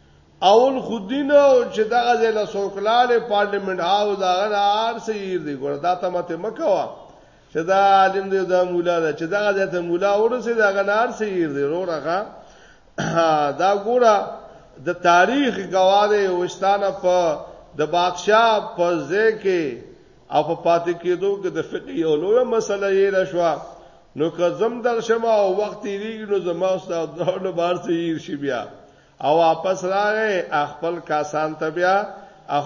اول خودینه او چې دغه ځای له سوکلاله پارلیمنت هاو دا غنار سیر دی ګور دا ته مته مکوا چې دا عالم دی دا مولا دا چې دغه ځای ته مولا ورسې دا غنار سیر دی روړه دا ګوره د تاریخ گواهه وستانه په د بادشاہ په ځای کې او په پاتې کېدو کې د فقې یو لوی مسله یې را شو نو که زم در شمه او وخت یې نو زما استاد دونه بار څه یې شي بیا او واپس راغی خپل کاسان ته بیا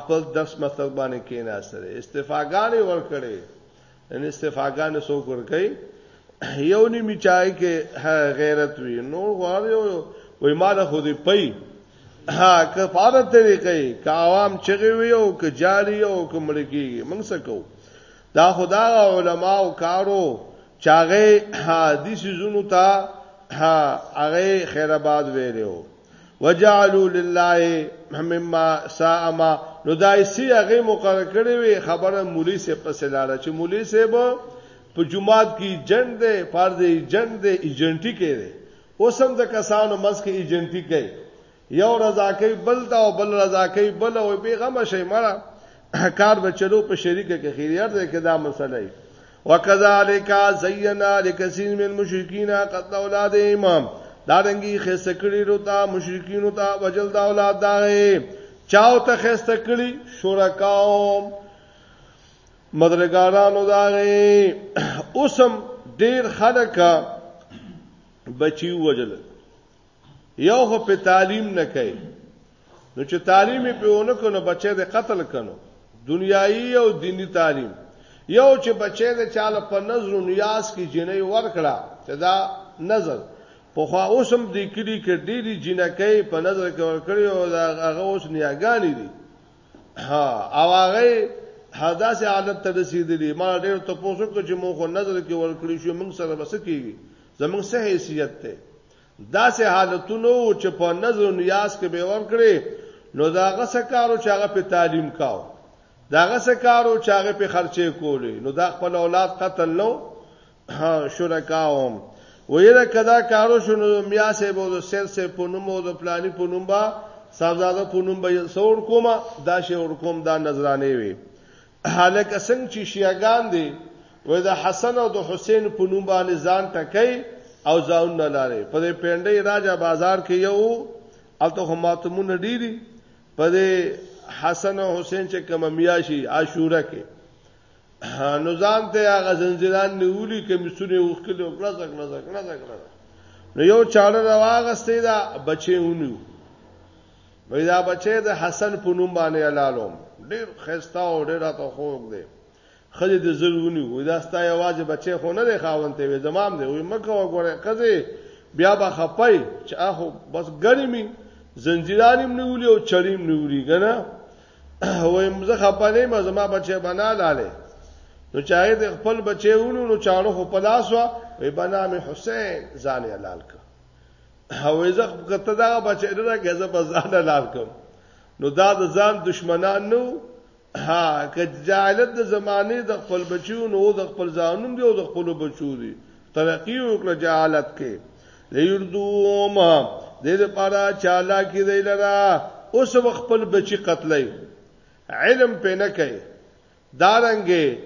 خپل درس مطلب باندې کیناستره استفاګانې ورکړي ان استفاګانې سو ورکړي یو نیمه چای کې غیرت وی نور غوړ یو وای مال خو دې پي ها که پاره طریقې که عوام چغي وي او که جاري او که ملکی موږ سکو دا خدا علماء او کارو چاغه دي سيزونو ته هغه خیر آباد ویلو وجعلوا لله مما ساما نو دایسي هغه مقرر کړی وي خبره مولوی سه پس لاړه چې مولوی سه به په جمعات کې جنگ ده فرض جنگ ده ایجنټی کې ده اوسم د کسانو مس کې ایجنټی کوي یو رضا کوي بل دا او بل رضا کوي بل او بیغمه شي مړه کار به چلو په شریکه کې خیریت ده کې دا مسله ای وکذالک زینا لکثیر من مشرکین قتل اولاد امام دا رنګي خسته کړي روتا مشرکین روتا وجل دا اولاد دا چاو ته خسته کړي شرکاو مدرګارانو دا اوسم ډیر خلک بچي وجل یو خو په تعلیم نه کوي نو چې تعلیم په ونه کنو بچي د قتل کنو دنیایي او دینی تعلیم یو چې بچي د چاله په نظر او نیاز کې جنې ورکړه چې دا نظر په خو اوسم د کلی کې ډېری جنکې په نظر کې ورکړي او هغه اوس نیاګانی دي ها او هغه حداس حالت ته رسیدلی ما ډېر ته پوښتنه کوم چې مونږ نظر کې ورکړي شو مونږ سره بس کیږي زمونږ سه حیثیت ته داسې حالتونو چې په نظر او نیاز کې به ورکړي نو دا غسه کارو چې هغه په تعلیم کاو دا غسه کارو چې هغه په خرچه کولې نو دا خپل اولاد قتل نو شرکاوم ویره کدا کارو شنو میا سه بو د سر سه پونمو د پلاني پونمبا صاحبزاده پونمبا سور کوما دا شی ور کوم دا نظرانه وي هلکه څنګه چې شیعاګان دي وای د حسن او د حسین په نوم باندې ځان ټکای او ځاون نه لاره په دې پندې راجا بازار کې یو الته هم ماتمون ډیری په دې حسن او حسین چې کوم میاشي عاشوره کې نو ځان ته هغه زنجیران نیولی کمیسونه وکړو کړه کړه کړه کړه نو یو چاړه راغستې دا بچي ونیو وای دا بچی د حسن په نوم باندې حلالوم ډیر خستا او ډیر ته خوګ دی خځه د زرونی وای دا ستا یوازې بچی خو نه دی خاون ته وې زمام دی وای مکه وګوره خځه بیا به خپای چې اخو بس ګرمي زنجیرانیم نیولی او چریم نیولی کنه وای مزه خپانه ما زما بچی بنا لاله نو چاهي د خپل بچیونو نو چاړو خو پلاسو وای بنا می حسین ځان حلال ک هویزه کته دا بچی نه راګه زه په ځان لار کوم نو دا د ځان دشمنان نو ها که جاهلت د زمانه د خپل بچو نو د خپل ځانوم دی او د خپل بچو دی ترقی وکړه جاهلت کې لیردوم دې لپاره چاله کې دی لرا اوس خپل بچی قتلای علم په نه کوي دارنګه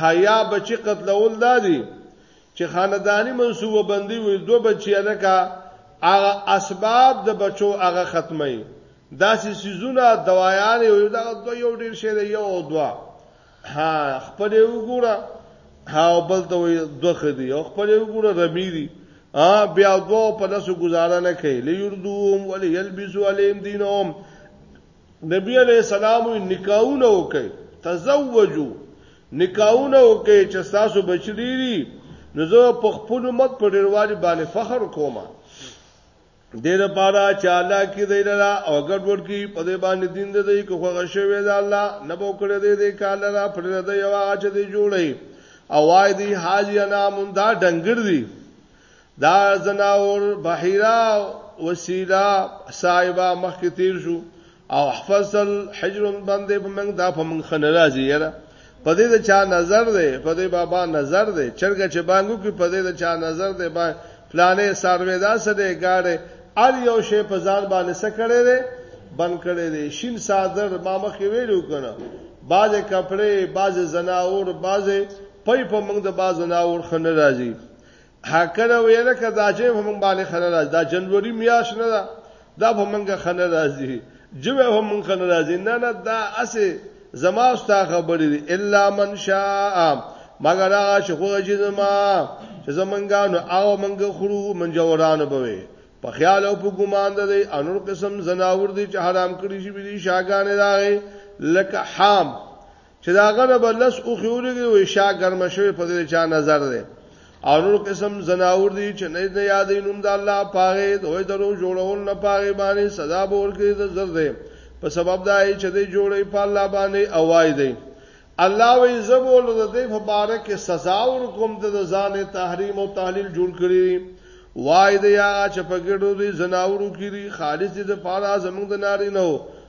حیا بچی قتلول دادی چې خاندانی منسوبه بندي وي دوه بچی الکا هغه اسباب د بچو هغه ختمي داسې سيزونه دوايان یو دا دوه یو ډیر شی دی یو او دوا ها خپل وګوره ها بل ته دوه خدي او خپل وګوره رمیری ا بیا دوه په لاسو گزاره نه کوي لیردوم ولی یلبسو علیم دینهم نبی علیہ السلام نکاحونه وکي تزوجو نکاحونه وکي چې تاسو بچړيري نو زه په خپل مت په ډیروالي باندې فخر کوم دې لپاره چې الله کې دی لرا او ګډ ور کې په دې باندې دین دې کې خوغه شوی دا الله نه بو کړې دې دې کال را پر دې یو اچ دې جوړې او وای دې حاجی انا موندا ډنګر دي دا زناور بحیرا وسیله صاحبہ مخکې تیر شو او حفظ الحجر باندې په موږ دا په موږ خنه راځي یاره په دې دا چا نظر دی په دې بابا نظر دی چرګه چې بانګو کې په دې دا چا نظر دی با پلانې سروې دا سره گاډه ار یو شی په ځان باندې سکړې دی بن کړې دی شین صادر ما مخې ویلو کنه باز کپڑے باز زناور باز پي په موږ د باز زناور خنه راځي هکله ویل که دا چې په موږ باندې خنه راځي دا جنوري میاش نه ده دا په موږ خنه راځي جو په موږ خنه راځي نه نه دا اسه زما ستا خبرې دي الا من شاء مگر هغه چې خو چې زما چې زمونږه نو او موږ خورو منجورانو بوي په خیال او په ګمان ده دی انور قسم زناور دي چې حرام کړی شي دي شاګانې راغې لکه حام چې دا غره بلس او خيولګي وي شا ګرم شوی په دې چا نظر دی او نور قسم زناور دي چې نه نه یادې نوم د الله پاره دوی درو جوړول نه پاره باندې سزا به ورکړي د زر دی په سبب دا چې دې جوړې په الله باندې اوای دی الله وی زبول د دې په باره کې سزا ورکوم د ځان تحریم او تحلیل جوړ کړی وای دی یا چې په ګډو دي زناورو کړي خالص دې د پاره زمونږ د نارینه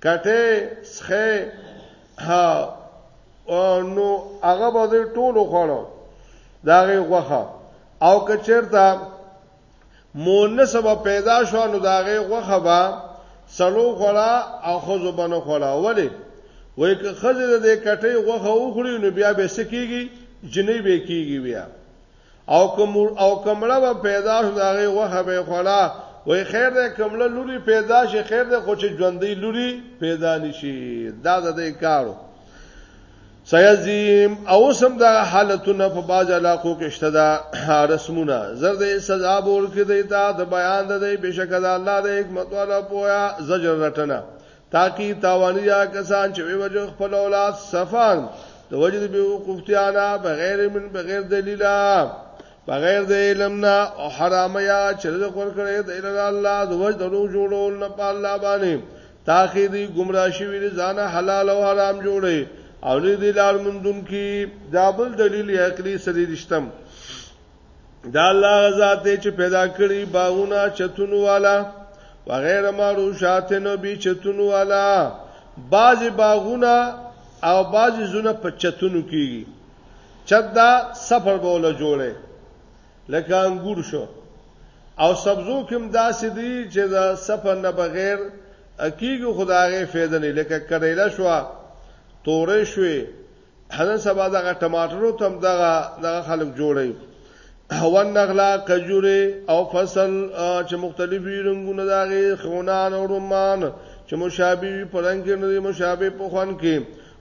کټه سخه ها نو هغه به ټول خوړو داغه غوخه او کچرتا مونسب پیدا شو نو داغه غوخه با سلو خړه او خزو بنو خړه ولی وای که خزه د کټه غوخه او خړی نو بیا به سکیږي جنې به کیږي بیا او کوم او کومړه به پیدا شو داغه وخه به خړه وای خیر ده کومړه لوري پیدا شي خیر ده خو چې ژوندۍ لوري پیدا نشي دا د دې کارو سیزیم او سم دا حالتونه په باج علاقو کې شته دا رسمونه زرد سزا بول کې دیتا د بیان د دې بشک د الله د حکمت والا پویا زجر رټنه تاکي تاوانیا کسان چې وی وجه خپل اولاد صفان د وجه د بیوقفتیانا بغیر من بغیر دلیلا بغیر د علم نه او حرام یا چې رزق ورکړي د اله الله د وجه د روح جوړول نه په الله باندې تاکي دی گمراه شي وی ځان حلال او حرام جوړي او دې لار مندون کی دابل دلیل عقلی سری رښتم دا الله غزا ته چې پیدا کړی باغونه چتونو والا وغیر مارو شاتنو بی چتونو والا بعضی باغونه او بعضی زونه په چتونو کیږي چت دا سفر بوله جوړه لکه انګور شو او سبزو کوم داسې دي چې دا سفر نه بغیر اکیږي خدای غي فایده نه لکه کړیلا شو تورې شوې هنن سبا دغه ټماټرو تم دغه دغه خلک جوړي هوا نغلا کجوره او فصل چې مختلفي رنگونه داغي خونان او رومان چې مشابه په رنگ کې نه مشابه په خوان کې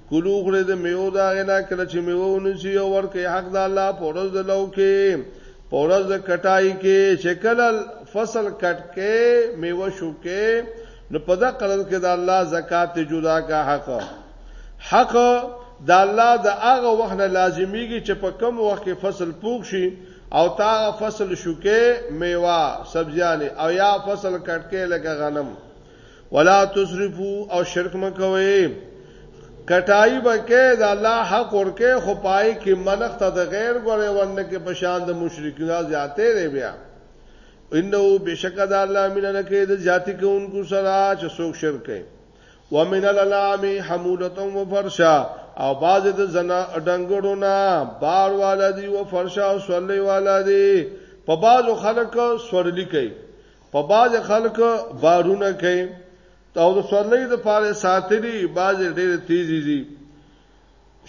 کلو غره د میو داغه نه کله چې میو ونسی او ورکه حق د الله پورز د لو کې پورز د کټای کې شکل فصل کټ کې میوه شو کې نو په دا قرض کې د الله زکات جدا کا حق حق د الله د هغه وخت نه لازمیږي چې په کم وخت کې فصل پوک شي او تا فصل شوکه میوه سبزیان او یا فصل کټکه لکه غنم ولا تصرفو او شرک مکوي کټای بکې د الله حق ورکه خو پای کې منخ ته د غیر غره ورنه کې پشان د مشرکین زیاتې دی بیا انه بشکد الله مینه کې د زیاتی کوونکو سره چې څوک شرک کوي ومن الانعام حمولتا و فرشا او باز د زنا ډنګړو نه بار والا دی و فرشا او سولې والا دی په باز خلک سورلی کوي په باز خلک بارونه کوي او د سورلې د پاره ساتلی باز ډېر تیزی دي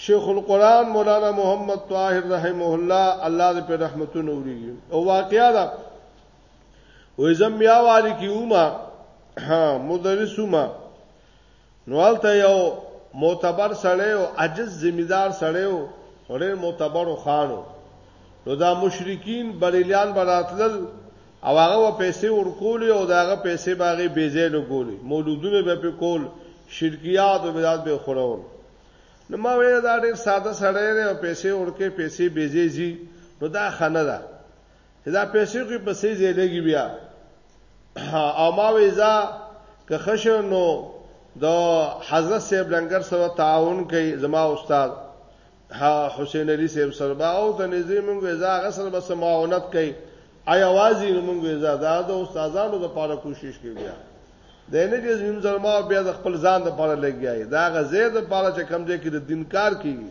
شیخ القرآن مولانا محمد طاهر رحمه الله الله دې په رحمتونو وریږي او واقعیا دا وې زم بیا والی کیوما مدرسوما نوالته یو معتبر سړی او عجز ذمہدار سړی او ډېر معتبر خانو نو دا مشرکین بریلیان براتلل او هغه پیسې ورکول او داغه پیسې باغې بیزې لګولې مولودونه به په کول شرکیات او بدعت به خورول نو ما ویل دا ډېر ساده سړی دی او پیسې ورکه پیسې بیزې زی نو دا خنه ده چې دا پیسې خو په سې ځای لګي بیا او ما ویزا که خشو نو د حضرت صاحب لنګر سره تعاون کوي زما استاد حسین علی صاحب سره با او د نږدې مونږ ویزا هغه سره به سماونت کوي آیا وازی مونږ ویزا دا د استادانو لپاره کوشش کوي بیا د نه دې زموږ زما بیا د خپل ځان لپاره لګیای دا غزې د لپاره چې کم ځای کې د دین کار کوي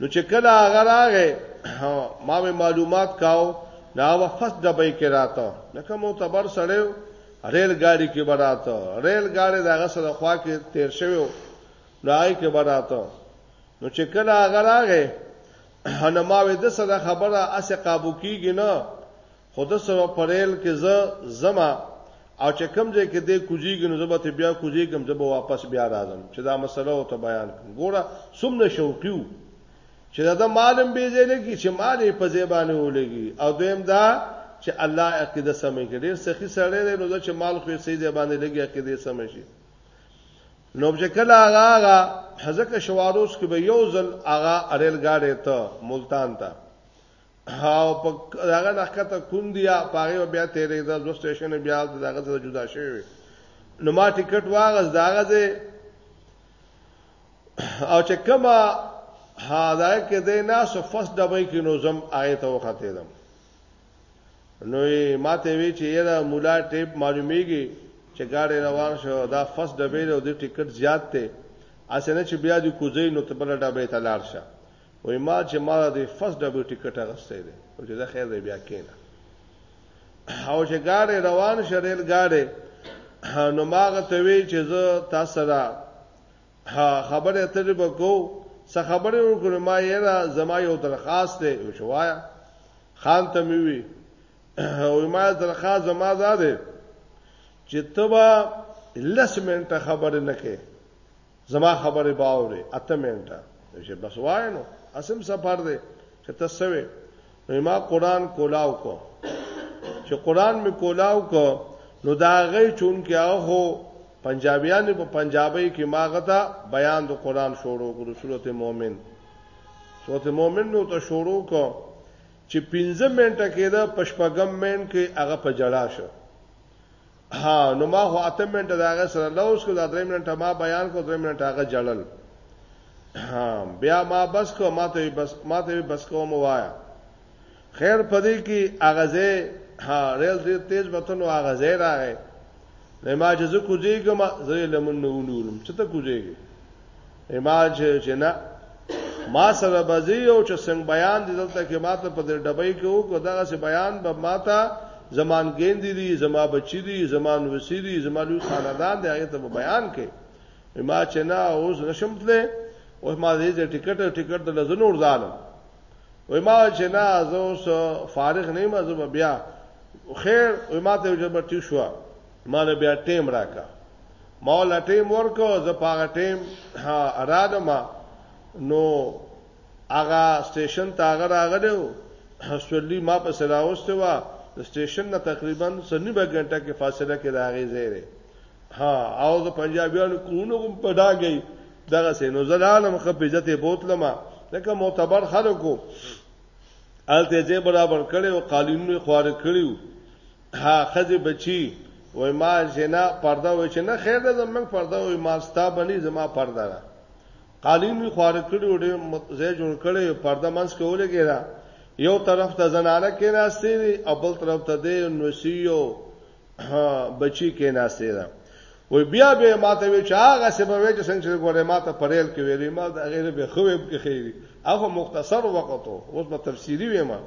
نو چې کله هغه راغې ما مې معلومات کاو دا وفس دبې کې راته لکه معتبر سړیو ریل ګاډي کې براته ریل ګاډي دغه سره خوا کې تیر شوی لای کې براته نو چې کله هغه راغې هنما وې د سره خبره اسه قابو کیږي نه خو د سبا په ریل کې زه زما او چې کوم ځای کې دې کوزیږي نو زه به بیا کوزیږم زه به واپس بیا راځم چې دا مسله او ته بیان کوم ګوره څومره شوقیو چې دا معلم به ځای لګي چې مال یې په ځای باندې ولګي او دویم دا چې الله عقیده سمې کې ډېر سخی سره دی نو چې مال خو یې صحیح ځای باندې لګي عقیده سمې شي نو چې کله هغه هغه حزکه شواروس کې به یو ځل هغه اړل گاډي ته ملتان ته او په هغه لخته کوم دی پاره بیا تیرې دا دوه سټیشن بیا دغه سره جدا شوی نو ما ټیکټ واغز داغه ځای او چې کما هادا کې دې نه سو فس دبې کې نو زم آی ته وخته دم نو ما ته وی چې یره مولا ټیپ معلومیږي چې ګاډي روان شو دا فس دبې له دې ټیکټ زیات ته اسنه چې بیا دې کوزې نو تبل دبې ته لاړ شه وای ما چې ما د فرست ډبل ټیکټ اغستې ده او چې دا خیر دی بیا کینه او چې گاډي روان شریل گاډي نو ماغه ته وی چې زه تاسو را خبره اترې بکو څه خبره وکړم ما یې را زما یو درخواست دی او شوایا خان ته مې وی او ما درخواست زما ده چې تبا لس منټه خبره نه کې زما خبره باورې اته منټه چې بس وای نو اسم سفر دی چې تاسو وې نو ما قران کولاو کو چې قران می کولاو کو نو دا غي چون کې هغه پنجابیان په پنجابی کې ماغه ته بیان د قران شروع کړو سورته مؤمن سورته مؤمن نو ته شروع کو چې 15 منټه کېده پشپغم منټ کې هغه په جړا شو ها نو ما هو اته منټه دا غ سره لوس کو دا درې منټه ما بیان کو درې منټه هغه جړل بیا ما بس کو ما ته بس ما ته بس کو مو وایا خیر پدې کې اغازه ها ریل دې تیز بتنو اغازه راغې نه ما چې زه کوزیګم زه لمن نو نورم چې ته کوزیګې اماج چې نه ما سره بځي او چې څنګه بیان دي دلته کې ماته په دې ډبې کې وو کو دغه سي بیان به ماته زمان ګیندې دي زما بچی دي زمان وسی دي زما لوی خاندان دی هغه ته بیان کې ما چې نه اوس نشم تله او ما دې ټیکټ ټیکټ د لزنور ځانم وای ما چې نه زه اوس فارغ نه یم زه بیا خیر وای ما ته جبر تی شو ماله بیا ټیم راکا ما ول ټیم ورکو زه پاغه ټیم ارادم نو هغه سټیشن ته هغه راغلو سوللی ما په سراوسته وا سټیشن نه تقریبا سنی به غنټه کې فاصله کې راغی زیره ها او د پنجابیانو کوونو کوم پډاګی دغه سينو زلالم خپجته بوتلما لکه معتبر خلکو الته زه برابر کړي او قالینونه خوار کړیو ها خزه بچی وای ما زنا پرده وای چې نه خیر ده زمنګ پرده وای ما ستا بنی زما پرده ده قالین می خوار کړي وړي زه جوړ کړي پرده منس کولې کېرا یو طرف ته زنانه کې ناشته دي او بل طرف ته د نوسیو بچی کې ناشته ده وای بیا به ماته وی چې هغه سبب وی چې څنګه چې ګوره ماته پرېل کې ویلې ما د غیر به خوب کې خېری هغه مختصر وخت اوس په تفسیری ویمه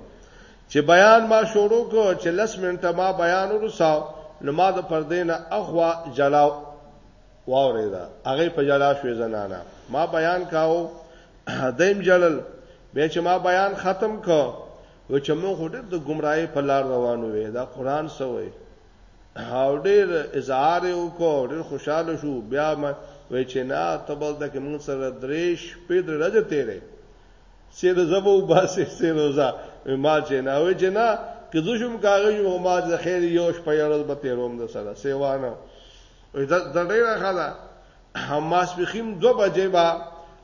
چې بیان ما شروع کړ چې لس منټه ما بیان ورساو نو ما د پردې نه اخوا جلا واورېده هغه په جلا شوې زنانه ما بیان کاو دیم جلل بیا چې ما بیان ختم کړ و چې موږ ډېر د گمراهۍ په لار روانو وې دا قران سوې او ډېر اظهار وکړ ډېر خوشاله شو بیا ما وې چې نه تبل د کوم سره دریش په درجه تیرې سیر زبو باسه سیر روزه ما چې نه وې چې نه که زه شم کاغه یو ما د خیر یو شپه یو ورځ به تیروم د سره سیوانه د ډیره خلا حماس بخیم دو بجې با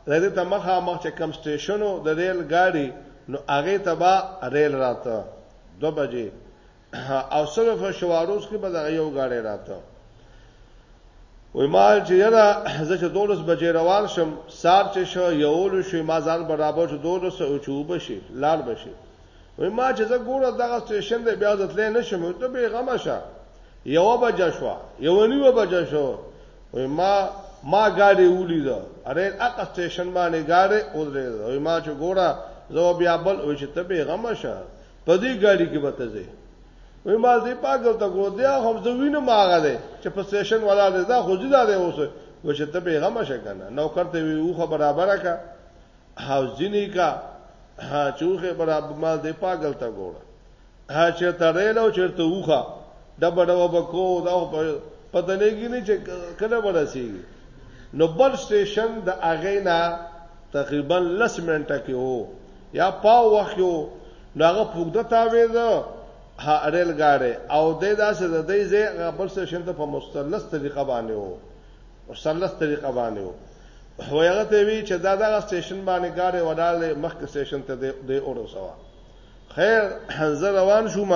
لري ته مخه مخ چې کم سټیشنو د ریل ګاډي نو هغه تبا ریل راته دو بجې او سره په شواروس کې به دغه یو غاړې راته وای مال چې یرا زه چې دولس بجې روان شم سار چې شو یول شو ما ځان برابر شو دولس او چوب شي لار بشي وای ما چې زه ګوره دغه سټیشن دی بیا ځتلې نشم ته به غم شه یو بجه شو یو نیو بجه شو وای ما ما ګاډي ولید اره اقا سټیشن باندې ګاډي ودرې وای ما چې ګوره زه بیا بل وای چې ته به غم شه په دې ګاډي کې وته زه وې مال دې پاګل ته ګور دی هم زه وینم ماغه دی چې په سټیشن ولا دی دا خو دې دا دی اوس و چې ته به غم شې کنه نو کرته وی او خبر برابر کا او ځینی کا چوخه برابر مال دې پاګل ته ګور ها چې تړل او چرته وخه ډبه ډبه بکو دا په پته نه کینی چې کله ورسی نو بل سټیشن د اغینا تقریبا لس منټه کې وو یا پاو وخیو نو هغه پوګده تاویز ها ریل گاډي او د داسې د دې ځای غبل سټیشن ته په مستلس طریقه باندې وو مستلس طریقه باندې وو هو هغه ته وی چې دا دغه سټیشن باندې گاډي وډاله مخکې سټیشن ته د اورو سوا خیر زه روان شوم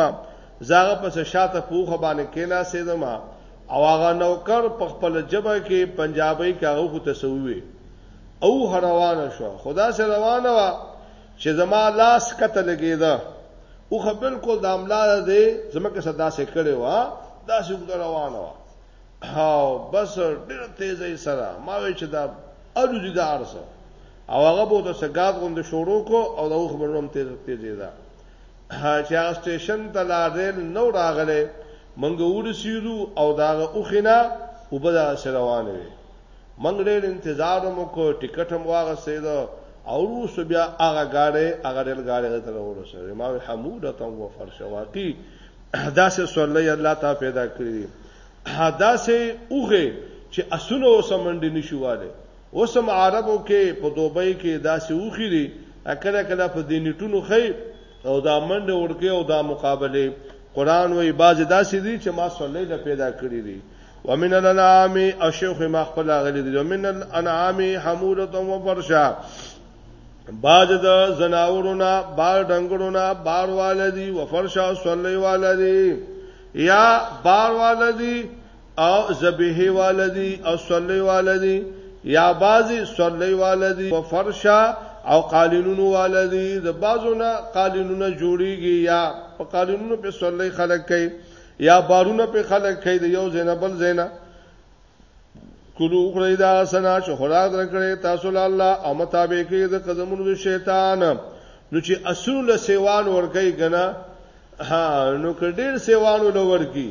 زاغه پس شاته پوخه باندې کینا سیدما او هغه نوکر په خپل جبه کې پنجابی کاغه کو تسوي او روانه شو خدا سره روانه وا چې زما لاس کته لګیدا او خپل کول د املا دې زمکه صدا سره کړي وا دا څوک روانه وا او بس ډېر تیزه سره ما وی چې دا اړو دي دا ارسه او هغه به د سګاد غوند شروع کو او د اوخ بروم تیز تیزی دا چې هغه سټیشن ته لارل نو راغله منګه ورسیدو او دا اوخینا وبدا روانه وي موږ ډېر انتظار مو کو ټیکټ هم واغسته دا او روس بیا هغه غاړې هغه ډېر غاړې ته ورسره ما حمود ته و فرش واقعي دا سه صلی الله تعالی پیدا کړی دا سه اوغه چې اسونه وسمنډ نشواله اوسم عربو کې په دوبۍ کې دا سه اوخي دي اکل کله په دینټونو خې او دا منډه ورکه او دا مقابله قران وې باز داسې دي چې ما صلی الله پیدا کړی دي ومن الانعام او شیخ ما خپل غلی دی ومن الانعام حموله و فرشا باج د زناورونه بار ډنګړونه بار والدی و فرشا صلی والدی یا بار والدی او ذبیح والدی او صلی والدی یا بازی صلی والدی و فرشا او قالینونو والدی د بازونه قالینونه جوړیږي یا په قالینونو په صلی خلک کوي یا بارونه په خلک کې د یو زینبل زینا کلو خړی دا سنا چې خدا درکړې تاسو له الله او مطابق کې د قدمونو د شیطان نو چې اصول له سیوان ورګي غنا ها نو کډیر سیوانو لور کی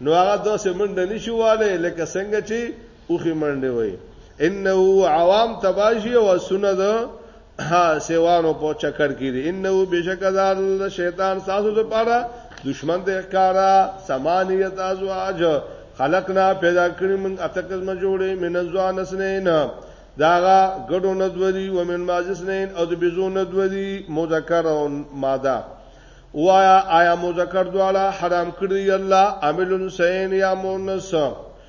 نو هغه دوسه منډه نشواله لکه څنګه چې اوخي منډه وای انه عوام تباشی او سونه ده ها سیوانو په چکر کې دي انه بشکدار شیطان ساسو ته پاره دشمن ته ښکارا سمانیت ازواج خلقنا پیدا کړی من اتکز ما جوړې من ازوان اسنین داغه ګډو ندوري ومن مازسنین او د بيزو ندوري مذکر او ماده وایا آیا مذکر دواړه حرام کړی الله عامل سین یا مونث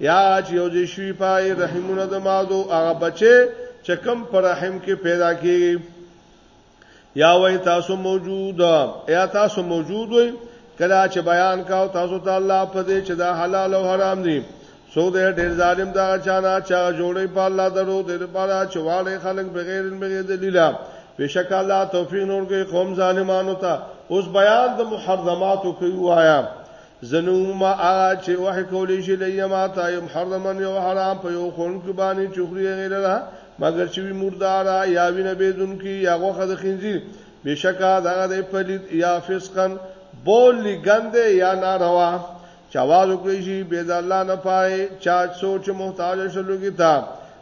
یا چې یو ځای شوي پای رحمونه د مادو هغه بچي چې کم پر رحم کې پیدا کیږي یا وای تاسو موجود یا تاسو موجود وای کله چې بیان کاو تاسو ته الله په دې چې دا حلال او حرام دي سو دې ډېر ظالم دا چانا چا جوړې په الله درو دې لپاره چې والي خلک بغیر بغیر دلیلا بشک الله توفیق نور کې قوم ظالمانو ته اوس بیان د محرماتو کوي وایا زنوم هغه چې وحی کولی شي لیا ما تا یم حرمن یو حرام په یو خون کې باندې چخري غیر را مگر چې وی مردار یا وینه بيدون کې یا غوخه د خنزیر بشکا دا د پلید یا فسقن بول لګند یا ناروا چواز وکړي شي به د الله نه پای چا سوچ محتاج شلو کې تا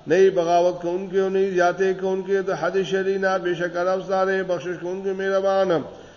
نه بغاوت کوونکې او نه زیاتې کوونکې د حد شرینا بشکره او ساره بخشش کوونکې مهربان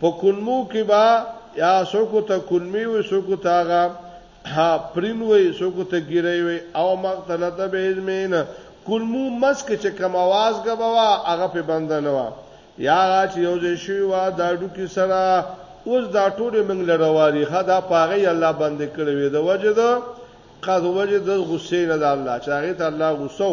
په کلمو کې با یا سوکو ته کلمی وي سوکو ته هغه ها پرین وي سوکو ته ګیری وي او مقتلته به ازمین کلمو مسک چې کم आवाज غبوا هغه په بند نه وا یا چې یو ځای شي وا دا ډوکی سره اوس دا ټول موږ لرواري خدا پاغه الله باندې کړی وي د وجد قد وجد غصې نه د الله چې هغه ته الله غصو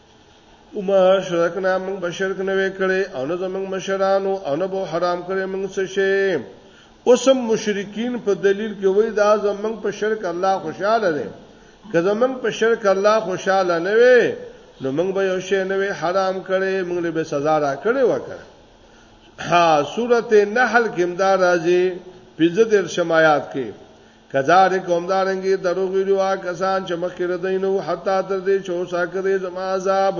او ما شرکنا موږ به شرک نه وکړي او نه زموږ مشرانو او نه به حرام کړي موږ څه شي اوسم مشرکین په دلیل کې وای دا زمنګ په شرک الله خوشاله دی که زمنګ په شرک الله خوشاله نه وي نو موږ به یو شی نه وي حرام کړي موږ له به سزا را کړي وکړه ها سورته نحل کې امدا راځي پنځه دیر شمایات کې کذالک هم دارنګي دروغ ویلو کسان چې مخکې ردینو حتی تر دې چې اوسه کړی زما عذاب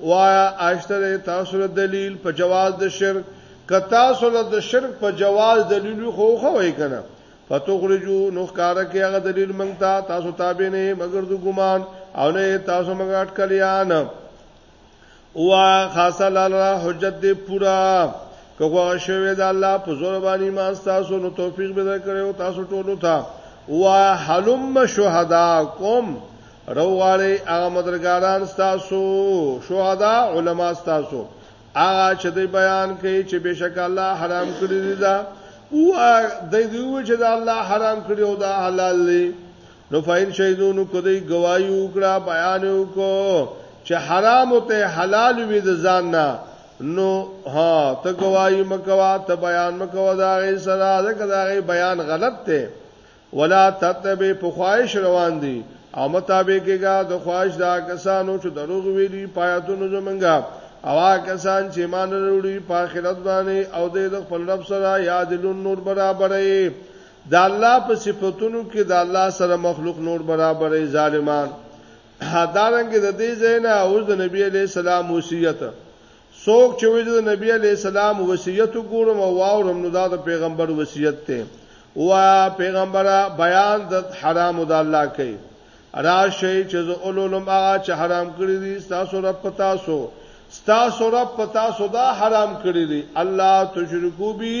وایا اشتره تاسو دلیل په جواز د شرک کتا سره د شرک په جواز دلیل خو خو وای کنه فتخرجو نو کار کې هغه دلیل مونږ ته تاسو تابع نه مگر د ګمان او نه تاسو مونږ اٹکلیان او خاصه لاله حجت دې پورا کغه شوی د الله په زور باندې ما تاسو نو توفیق به درکړو تاسو ټولو ته او حلم شهدا کوم روغاړي هغه مدرګاران تاسو شهدا علما تاسو هغه چې دې بیان کوي چې بشک الله حرام کړی دی دا او د دې چې دا الله حرام کړی او دا حلال دی نو فاین شهیدونو کدی گواہی وکړه بیان وکړو چې حرام ته حلال وي د ځان نه نو ها ته گواہی مکوا ته بیان مکوا دا غي سره دا غي بیان غلط ته ولا تتبع په خواهش روان دي او مطابقګه د خواهش دا کسانو چې دروغ ویلي پایتونو زمنګا او کسان چې مان وروړي په آخرت باندې او د خپل رب سره یادلون نور برابرې د الله په صفتونو کې د الله سره مخلوق نور برابرې ظالمان دارنګ د دې زینا او د نبی علی السلام وصیت څوک چې وې د نبی علی السلام وصیت ګورم او واورم نو دا د پیغمبر وصیت ته وا پیغمبره بیان د حرام د الله کوي راشي چې زه اولولم هغه چې حرام کړی دي تاسو رب پتا سو تاسو رب پتا سو دا حرام کړی دي الله تشرکو بي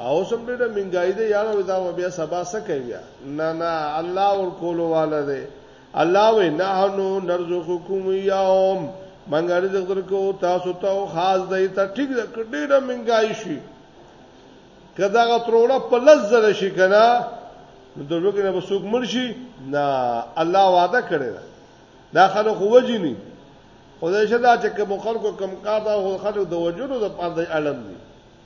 او سم دې د منګای دې یاره وې دا بیا سبا څه کوي بیا نه نه الله ور کولو والا دی الله وې نه نو نرزقکم یوم منګ رزق درکو تاسو ته خاص دی ته ټیک د کډې د منګای شي کدا غتروړه په لزر شي کنه نو د لوګي نه بسوک مرشي نه الله وعده کړی دا خلک وجني خدای شدا چې کوم خلکو کم کار دا خلک د وجنو د پاره علم دي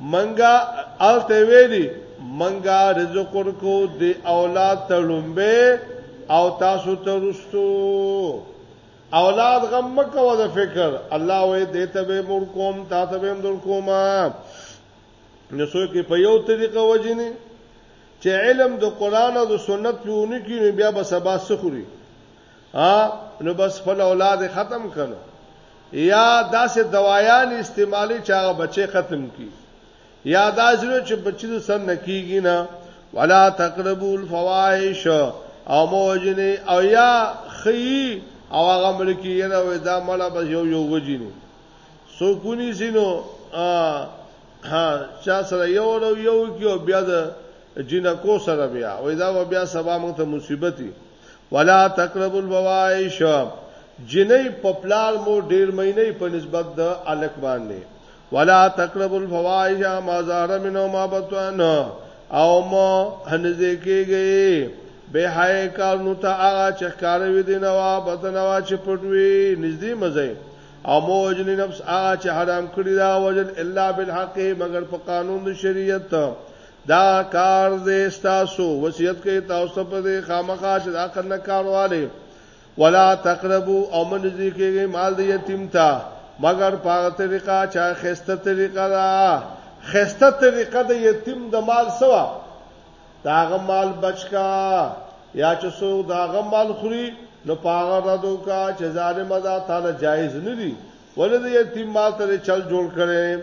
منګه الته ویلی منګه رزق ورکو دی اولاد ته لومبه او تاسو ته رستو اولاد غم مکو د فکر الله وې دې ته به مور کوم تا ته به مور کوم نو څو کې په یو طریقه وجنی چې علم د قران او د سنت پیونی کې بیا به سبا سخوري ها نو بس خپل اولاد ختم کړو یا داسې دوايان استعمالي چې هغه بچي ختم کی یا داسې چې بچي د سن نکیږي نه ولا تقربوا الفواحش او موجنه او یا خی او هغه ملکی یره وې دا مړه بس یو یو وجینه سو کونی سينو ها چا سره یو یو کیو بیا د جنکو سره بیا وې دا بیا سبا موږ ته مصیبتي ولا تقربوا الفواحش جنې په پلار مو ډیر مینې په نسبت د الک باندې ولا تقربوا الفواحش ما ظهر منه ما بطن او مو هنځه کېږي به حای کارونو ته هغه چې کاروي دي نو بطن وا چې پټوي نږدې مزه او مو وجل نفس هغه چې حرام کړی دا وجل الا بالحق مگر په قانون د شریعت دا کار دې ستاسو وصیت کوي تاسو په دې خامخا چې دا کنه کارواله ولا تقربو او من دې کېږي مال دې یتیم تا مگر په طریقه چا خسته طریقه دا خسته طریقه د یتیم د مال سوا داغه مال بچکا یا چې څوک داغه مال خوري نو پاغه ردو کا چې ظالم دا تعالی جایز نه دی ولې د یتیم مال ته چل جوړ کړي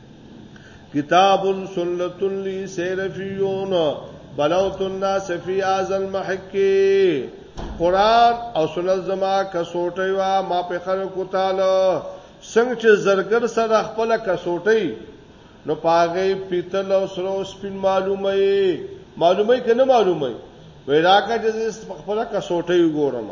کتاب سلت لی سیرفیون بلوت الناس فی هذا المحک قران او سنت زما کسوټي وا ما په خره کو تعالی څنګه چې زرګر سره خپل کسوټي نو پاغه پیتل او سرو سپین معلومه معلومه کنه معلومه وای راکه چې خپل کسوټي ګورم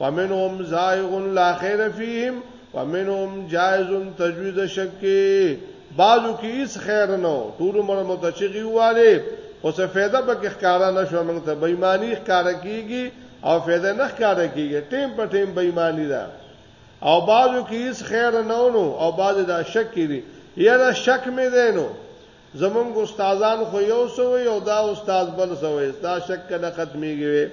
ومنهم زائغ لا خیر فیهم ومنهم جائز تجویز شک بعضو کې هیڅ خیر نه ټول مر متچغي واله خو څه فایده به کې ښکارا نشو موږ ته بېمانی ښکارا کیږي او فایده نه ښکارا کیږي ټیم په ټیم بېمانی ده او بعضو کې هیڅ خیر نه ونو او بعض دا شک کړي یاره شک مې دینو زمونږ استادان خو یو سو یو دا استاد بل سو ستا شک کله ختميږي وي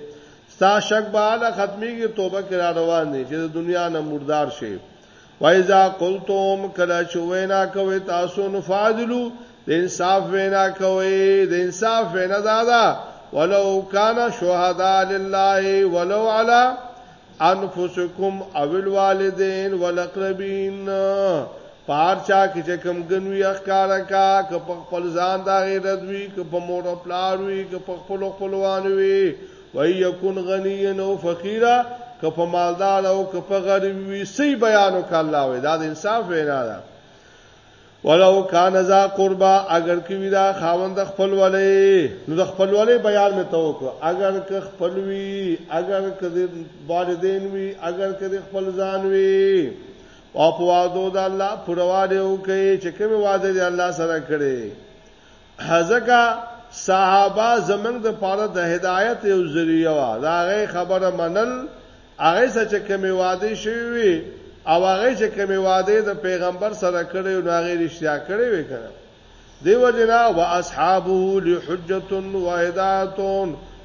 ستا شک به له ختميږي توبه کرا روان دي چې د دنیا نه مردار شي وایذا قلتم کله چې وینا کوي تاسو نو فاضلو د انصاف وینا کوي د انصاف وینا دادا ولو کان شهدا لله ولو علی انفسکم او الوالدین والاقربین پار چا کې چې کم ګنوي اخکار کا که په خپل ځان دا غیرت وي که په مور او پلار وي که په خپل خپلوان وي وای یکون غنی او فقیرا که په مالدار او که په غریب وي سی بیانو کاله وي دا د انصاف وینا ده ولو کان ذا قربا اگر کې وی دا خاوند خپل ولې نو د خپل ولې بیان مې ته وکړ اگر که خپل وی اگر که د والدین وی اگر که د خپل ځان وی او په وادو د الله پرواله وکي چې کوم وعده دی الله سره کړی ځکه صحابه زمنګ د پاره د هدایت یو ذریعہ وا دا غي خبره منل هغه سچ کمی وعده شوی وی او هغه چې کمی وعده د پیغمبر سره کړی او هغه رښتیا کړی وی کړه دیو جنا وا اصحابو لحجت و هدایت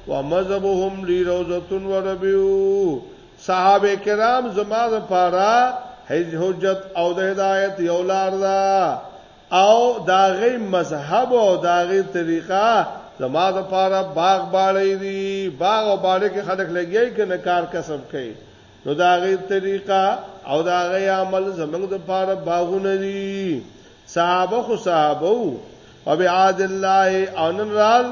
و مذهبهم لروزه و ربیو صحابه کرام زما د پاره حجت او د هدایت یو لار ده او د هغوی مذهب او د هغوی طریقه زما د پاره باغ باړی دی باغ او باړی کې خلک لګیای کنه کار کسب کوي نو دا غي طریقه او دا غي عمل زمنګ د پاره باغونه دي صحابه خو صحابه او بعاد الله ان رال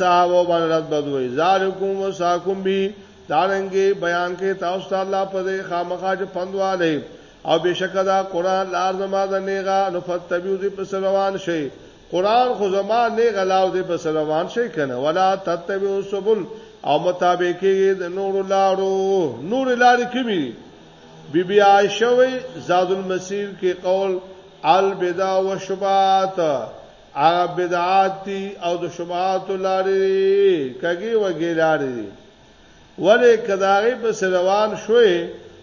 صحابه باندې رات بدوي ذالکم وساکم بی دارنګي بیان کې تاسو الله په خامخاج پندواله او بشک دا قران لار زما د نیغا نو فتبیو دی پس روان شي قران خو زما نیغا لاو دی پس روان شي کنه ولا تتبیو سبل او مطابقې د نور لارو نور لار کمی بی بی عائشه وی زاد المسیر کې قول البدا و شبات هغه بدعات او د شبات لارې کګي وګي لارې ولې که د هغې پسې روان شوئ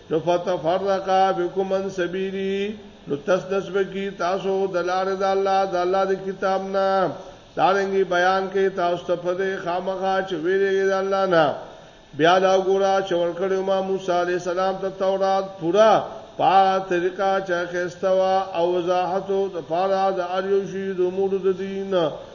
نو فتفرق بکم عن سبیلی نو تس نس به کی تاسو د لارې د الله د الله د کتاب نه دارنګي بیان کوي تاسو ته په دې خامخا چې ویریږي د الله نه بیا دا ګورا چې ورکړو ما موسی عليه السلام ته تورات پورا پا طریقه چې خستوا او وضاحت د پاره د اړیو شی د امور د دین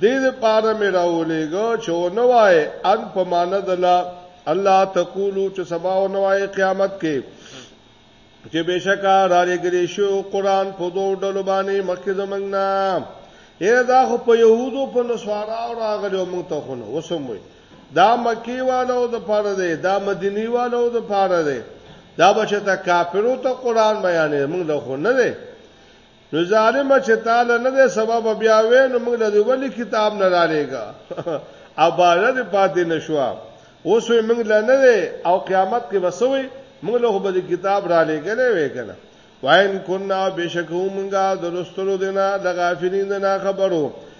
دې لپاره مې راولېږه چې ونه وایې ان په معنی د لا الله تقولو چې سبا ونه وایې قیامت کې چې بشکا را لګري شو قران په دوه ډول باندې مخکې زمنګ نه یره دا خو په يهودو په نسوارا او راغلو موږ ته خونه وسموي دا مکی والو د پاره دی دا مدینی والو د پاره دی دا بچته کافرو ته قران بیانې موږ له خونه نه نو ظالمه چې تاله نه دی سبب بیا وې نو موږ له ولي کتاب نه رالېګا اباله دې پاتې نشوا اوس وې موږ له نه دی او قیامت کې وسوي موږ له به کتاب رالېګلې وې کنه وین کنا بشکو موږ درستلو دینا د غافلین نه خبرو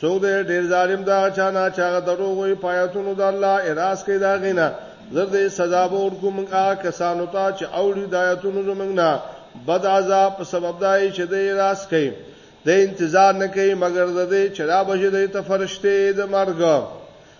څوک دې ډیر ظالم دا چا نه چا دروغ وي پایتونو د الله اراس کې دا غینا زر دې سزا به ورکو موږ آ کسانو ته چې اوړي د آیاتونو زمنګ نه بد عذاب په سبب دای چې دې اراس کې د انتظار نه کوي مګر د دې چې را بشي د تفرشته د مرګ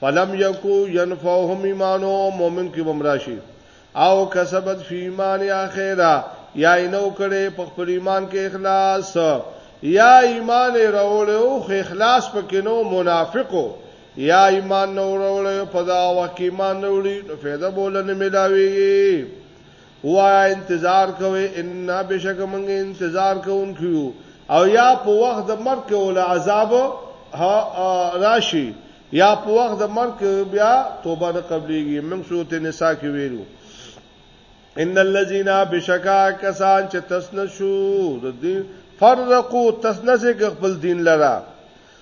فلم یکو ينفعهم ایمانو مؤمن کې بمراشي او کسبت فی ایمان اخیرا یا نو کړي په خپل ایمان کې اخلاص یا ایمان راوړو خو اخلاص پکې نو منافقو یا ایمان نو راوړو په دا وخت ایمان نو لري نو فایده بولنه ملاوي ووایا انتظار کوئ ان بشک موږ انتظار کوونکي یو او یا په وخت د مرګ کې ول عذاب راشي یا په وخت د مرګ بیا توبه نه قبليږي موږ سورت نساء کې ویلو ان الذين بشکا کسان چې تسنشو د دین فرقو تسنسه خپل دین لرا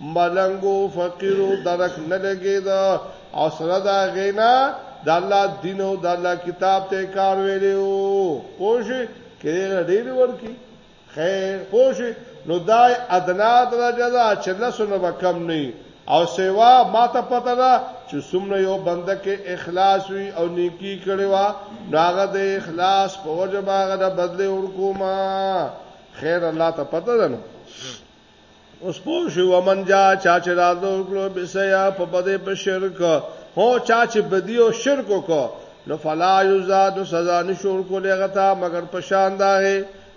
ملنګ و فقیر و درک نه لګېده او سره د هغې نه د الله دین او د الله کتاب ته کار ویلی و پوه شوې که دې له ډېرې ورکړي خیر پوه شوې نو دا ادنا درجه ده چې لسو نه به کم نه او سیوا ما ته پته ده چې څومره یو بنده کې اخلاص وي او نیکی کړي وا نو هغه د اخلاص په وجه باغه د بدله ورکوما خیر الله ته پته ده نو اوس پوه شو ومن جا چا چې راتلو کړو بسیا په بده په شرک هو چا چې بدی او شرک وکړو نو فلا یزاد سزا نشور کولې غتا مگر په شان دا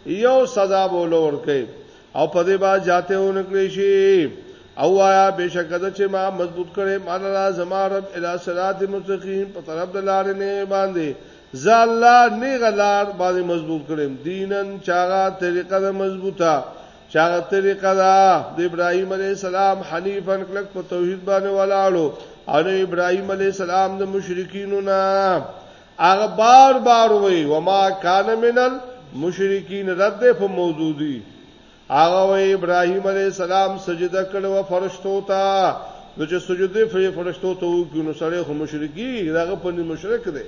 یو سزا بولور کوي او په دې با جاته ونکړي شي او آیا بشکره چې ما مضبوط کړي مان را زما رب الی صراط مستقیم په طرف د لارې نه باندې زالله نه غلار باندې مضبوط کړم دینن چاغه طریقه مضبوطه چاغه طریقه دا د ابراهيم عليه السلام حنيفا کلک په توحید باندې ولاړو او د ابراهيم عليه السلام د مشرکینو نه هغه بار بار وی وما کان منل مشرکین رد په موجودی هغه وی ابراهيم عليه السلام سجده کړو فرشتو ته نو چې سجده فرشتو ته وکړو سره خو مشرکی دغه په مشرک دی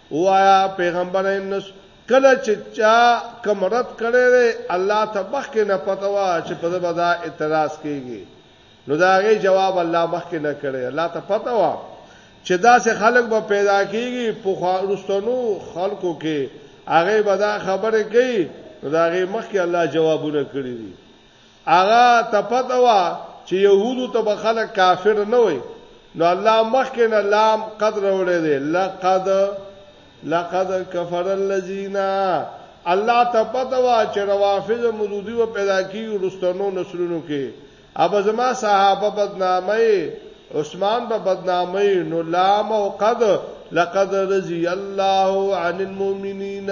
وایا پیغمبر انس کله چې چا کوم رد کړی دی الله ته مخکې نه پته وا چې په دې بدا اعتراض کیږي نو دا غي جواب الله مخکې نه کړي الله ته پته وا چې دا سه خلک به پیدا کیږي په خارستانو خلکو کې هغه به دا خبره کوي نو دا غي مخکې الله جوابونه کړی دي هغه تپتوا چې يهودو ته به خلک کافر نه وي نو الله مخکې نه لام قدر وړي دي لقد لقد کفر الذين الله ته پته وا چې روافض مودودی و پیدا کیږي رستنو نسلونو کې اب زما صحابه بدنامي عثمان به بدنامي نو لام او قد لقد رضي الله عن المؤمنين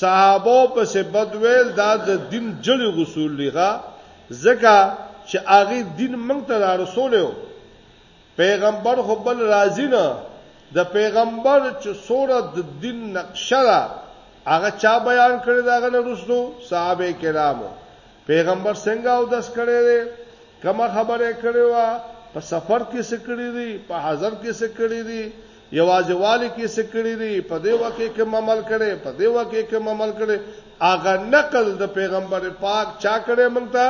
صحابو پسې بد ویل دا د دین جړې غسول لیغه زکه چې هغه دین مونږ ته را رسولیو پیغمبر خو بل راضی نه د پیغمبر چې سوره د دین نقشه را هغه چا بیان کړی دا غنه رسو صحابه کرامو پیغمبر څنګه او دس کړي دي کما خبره کړي وا په سفر کې څه کړي دي په حاضر کې څه کړي دي یوازې والی کې څه کړي دي په دې وکه کې عمل کړي په دې وکه کې عمل کړي اغه نقل د پیغمبر پاک چا کړي مونږ ته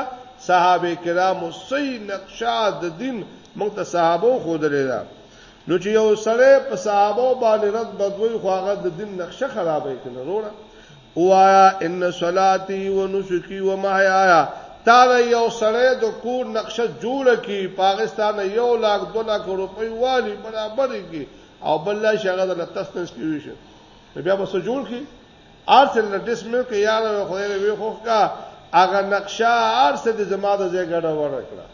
صحابه کرامو سي نقشه د دین مونږ ته صحابه خو درې ده نو چې یو سره په صحابه باندې رد بدوي خو هغه د دین نقشه خرابې کړي وروړه وایا ان صلاتی و نسکی و محیایا تا له یو سړی د کور نقشه جوړه کی پاکستان یو لاک دو لاک روپۍ والی برابر کی او بل لا شغه د تسنس کی ویشه بیا به څه جوړ کی ارث له ډسمه کې یار خو یې وی خو کا هغه نقشه ارث د زما د ځای ګډه وړه کړه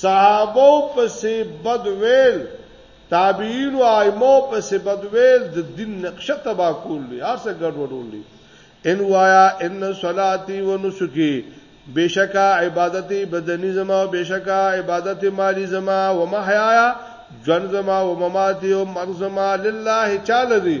صحابو پسې بد ویل تابعین او ائمه پسې بد ویل د دین نقشه تبا کول دي هر څه ګډوډول دي ان وایا ان صلاتی و نسکی بشکا عبادت بدنی زما او بشکا عبادت مالی زما و محیایا جن زما و مماتی و مرزما لله چاله دی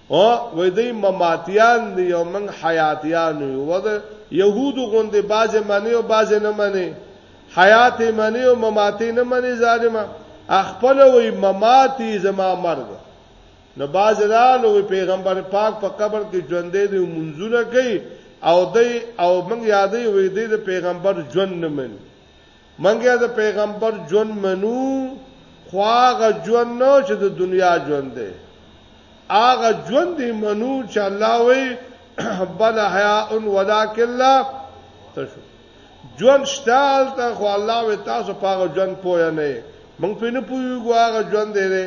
او وې دې مماتیان دی او موږ حیاتیان یو ود يهودو غوندې باز منی او باز نه منی حیات منی او مماتی نه منی ظالما خپل وې مماتی زما مرګ نو باز رالو پیغمبر پاک په پا قبر کې ژوندې دی منځونه کوي او دی او موږ یادې وې دې پیغمبر ژوند نه منی منګه د پیغمبر ژوند منو خو هغه ژوند نه چې د دنیا ژوند دی هغه ژوند دی منو چې الله وی بل حیا ان ولکن لا تشو ژوند شتال ته خو الله وی تاسو په هغه ژوند پوه نه مونږ په نه پوهیږو هغه ژوند دی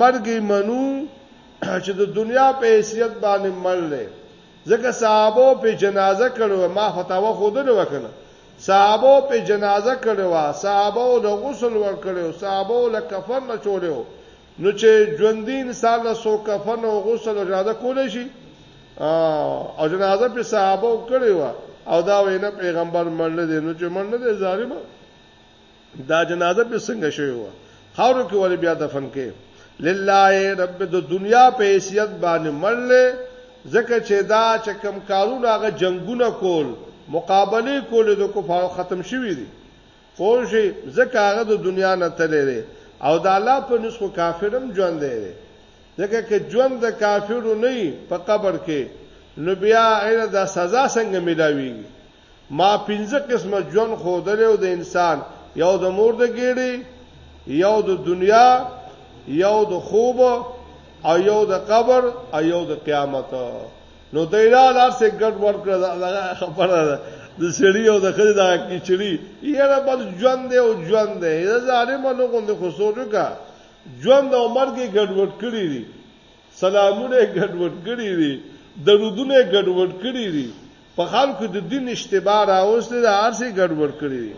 مرګ منو چې د دنیا په حیثیت باندې مړ لې ځکه صحابه په جنازه کړو ما فتاوا خود نه وکنه صحابو پې جنازه کړې وه، صحابو له غسل ورکړې و، صحابو له کفن اچولې و، نو چې ژوندي انسان له څوک کفن او غسل او جنازه کولې شي؟ او جنازه پې صحابو کړې وه او دا وې نه پېغمبر مړ نه دې، نو چې مړ نه دې ظالمه! دا جنازه به څنګه شوی و خاورو کې ولې بیا دفن کې لله رب د دنیا په حیثیت باندې مړل زکه چې دا چې کم کارونه هغه جنگونه کول مقابله کول د کفارو ختم شوی دي فوج زکه هغه د دنیا نه تللی او د الله په نسخو کافرم ژوند دی ځکه چې ژوند د کافرو نه په قبر کې نو بیا ایله د سزا څنګه ملاويږي ما پنځه قسمه ژوند ښودلی او د انسان یو د مور د ګېډې یو د دنیا یو د خوب او یو د قبر او یو د قیامت نو دایلا لار سه ګډ ور کړ دا خبره ده د سړی او د خځې دا کیچړي یره بس ژوند دی او ژوند دی دا ظالم نو کوم خو سوچو کا ژوند او مرګ ګډوډ کړی دی سلامونه یې ګډوډ کړي دي، درودونه یې ګډوډ کړي دي، په خلکو د دین اشتباه راوستې ده، هر څه یې ګډوډ کړي دي.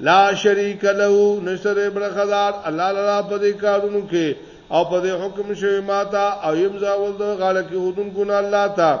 لا شریک له نشته دی برخدار الله لرا په دې کارونو کې او په دې حکم شوی ماته او يم زاول د غاړه کې ودونکو نه الله ته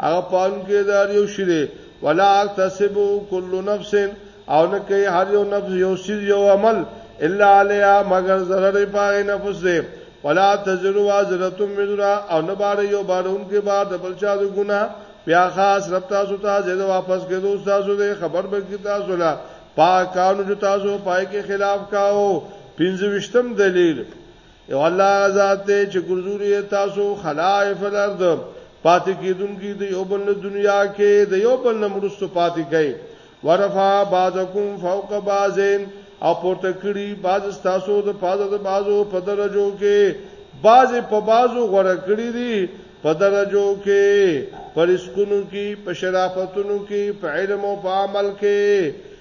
هغه پام کې دار یو شری ولا اکتسب کل نفس او نه کوي هر یو نفس یو سیز یو عمل الا علیا مگر ضرر پای نفس دی ولا تزرو وازرتم مزرا او نه بار یو بارون کې بار د بلچا د ګنا بیا خاص رب تاسو ته زیاده واپس کې دوست تاسو دې خبر به کې تاسو لا پاکانو جو تاسو پای کې خلاف کاو پنځوشتم دلیل یو الله ذات دی چې ګرځوري تاسو خلائف الارض پاتې کیدونکي د یو بل دنیا کې د یو بل نمرستو پاتې کوي ورفا بعضکم فوق بعضین او پورته کړي بعض تاسو د پازه د بازو په درجو کې بعض په بازو غوړه کړی دي په درجو کې پر اسکونو کې په شرافتونو کې په علم او په عمل کې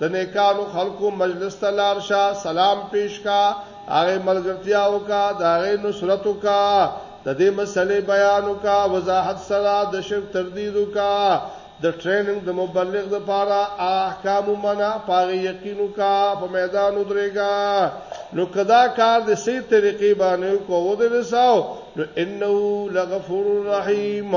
د نیکانو خلکو مجلس ته لار شه سلام پیش کا هغه ملګرتیا وکا د هغه نصرت وکا د دې مسلې بیان وکا وضاحت سره د شرک تردید وکا د ټریننګ د مبلغ د پاره احکام منع پاره یقین وکا په میدان ودرېګا نو کدا کار د سي طریقې باندې کو ودرساو نو انه لغفور رحیم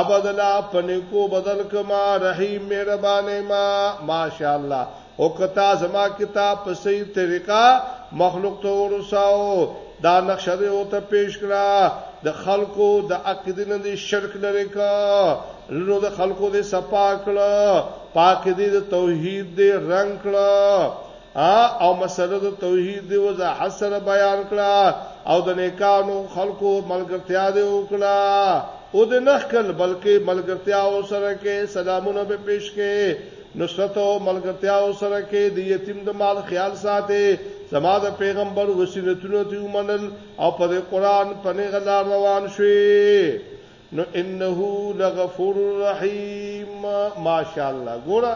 ابدلا پنیکو بدل کما رحیم مهربانه ما ماشاءالله او کتا زما کتاب په صحیح طریقه مخلوق ته ورساو دا نقشه دی او ته پیش کړه د خلکو د عقیده نه دي شرک لري کا لرو د خلکو دې صفا کړه پاک دې د توحید دې رنگ کړه او مسله د توحید دی وضاحت سره بیان کړه او د نیکانو خلقو ملګرتیا دی وکړه او د نخکل بلکې ملګرتیا او سره کې سلامونه به پیش کې نصرت او ملګرتیا او سره کې د یتیم د مال خیال ساتي زما د پیغمبر وسیلتونو ته ومنل او په قرآن پنه غلا روان شوي نو انه لغفور رحیم ماشاءالله ګوره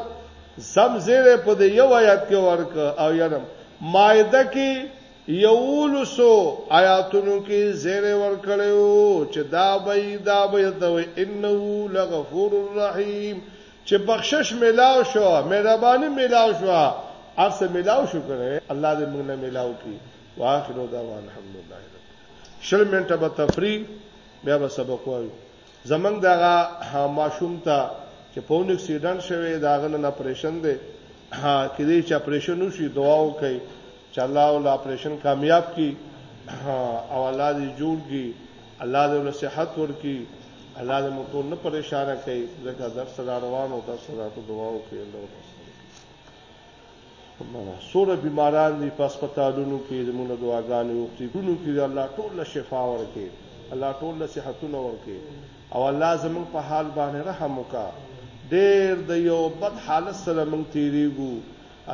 سم زیره په دې یو آیات کې ورک او یرم مائده کې یولسو آیاتونو کې زیره ورکړیو چې دا به دا به دوی انه لغفور الرحیم چې بخشش ملاو شو مهرباني ملاو شو ارس ملاو شو کنه الله دې موږ نه ملاو کړي واخر دعوانا الحمدلله شل منټه به تفریح بیا به سبق وایو زمنګ دغه ماشوم ته چې په اون اکسیډنټ شوی داغه نن اپریشن دی کې دې چې اپریشن وشي دعا وکړي چې الله ول اپریشن کامیاب کړي او الله دې جوړ کړي الله دې ول صحت ورکړي الله دې موږ ټول نه پریشان کړي ځکه درس روانو تاسو راته دعا وکړي الله منه سوره بیماران دی په هسپتالونو کی زموږ نه دعاګانی وغوښتی ټولو کی دی الله ټول له شفا ورکی الله ټول له صحتونه ورکی او الله زموږ په حال باندی رحم وکا ډیر د یو بد حالت سره موږ تیریږو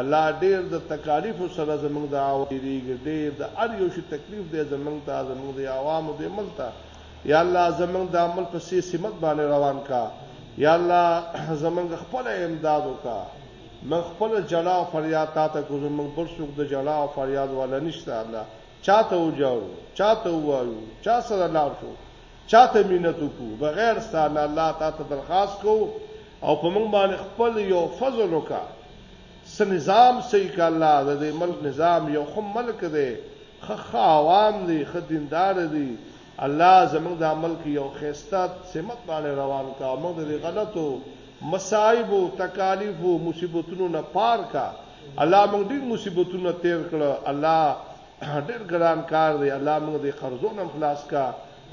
الله ډیر د تکالیفو سره زموږ د عوام تیریږی ډیر د هر یو شی تکلیف دی زموږ ته زموږ د عوامو دی ملک ته یا الله زموږ د عمل په سی سمت باندی روان کا یا الله زموږ خپل امداد وکا موږ خپله ژړا او فریاد تا ته کوو، زموږ بل څوک د ژړا او فریاد والا نشته، الله! چا ته وژاړو، چا ته ووایو، چا سره لاړ شو، چا ته منت وکړو، بغیر ستا نه، الله! تا ته درخواست کوو او په موږ باندې خپل یو فضل وکړه، څه نظام صحیح کړه، الله! د دې ملک نظام یو ښه ملک دی، ښه ښه عوام دي، ښه دیندار دي، الله زموږ دا ملک یو ښایسته سمت باندې روان کا او موږ د دې غلطو مصائبو تکالیفو مصیبتونو نه پار کا الله موږ ډیر مصیبتونه تیر کړه الله ډیر ګران کار دی الله موږ د قرضو نه خلاص کا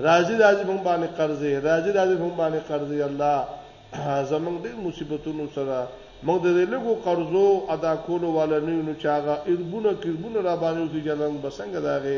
راضی راضی موږ باندې قرضې راضی راضی موږ باندې قرضې الله زمونږ ډېر مصیبتونو سره موږ د دې لګو قرضو ادا کولو والا نه یو چاغه اربونه کربونه را باندې چې جلن بسنګ داغه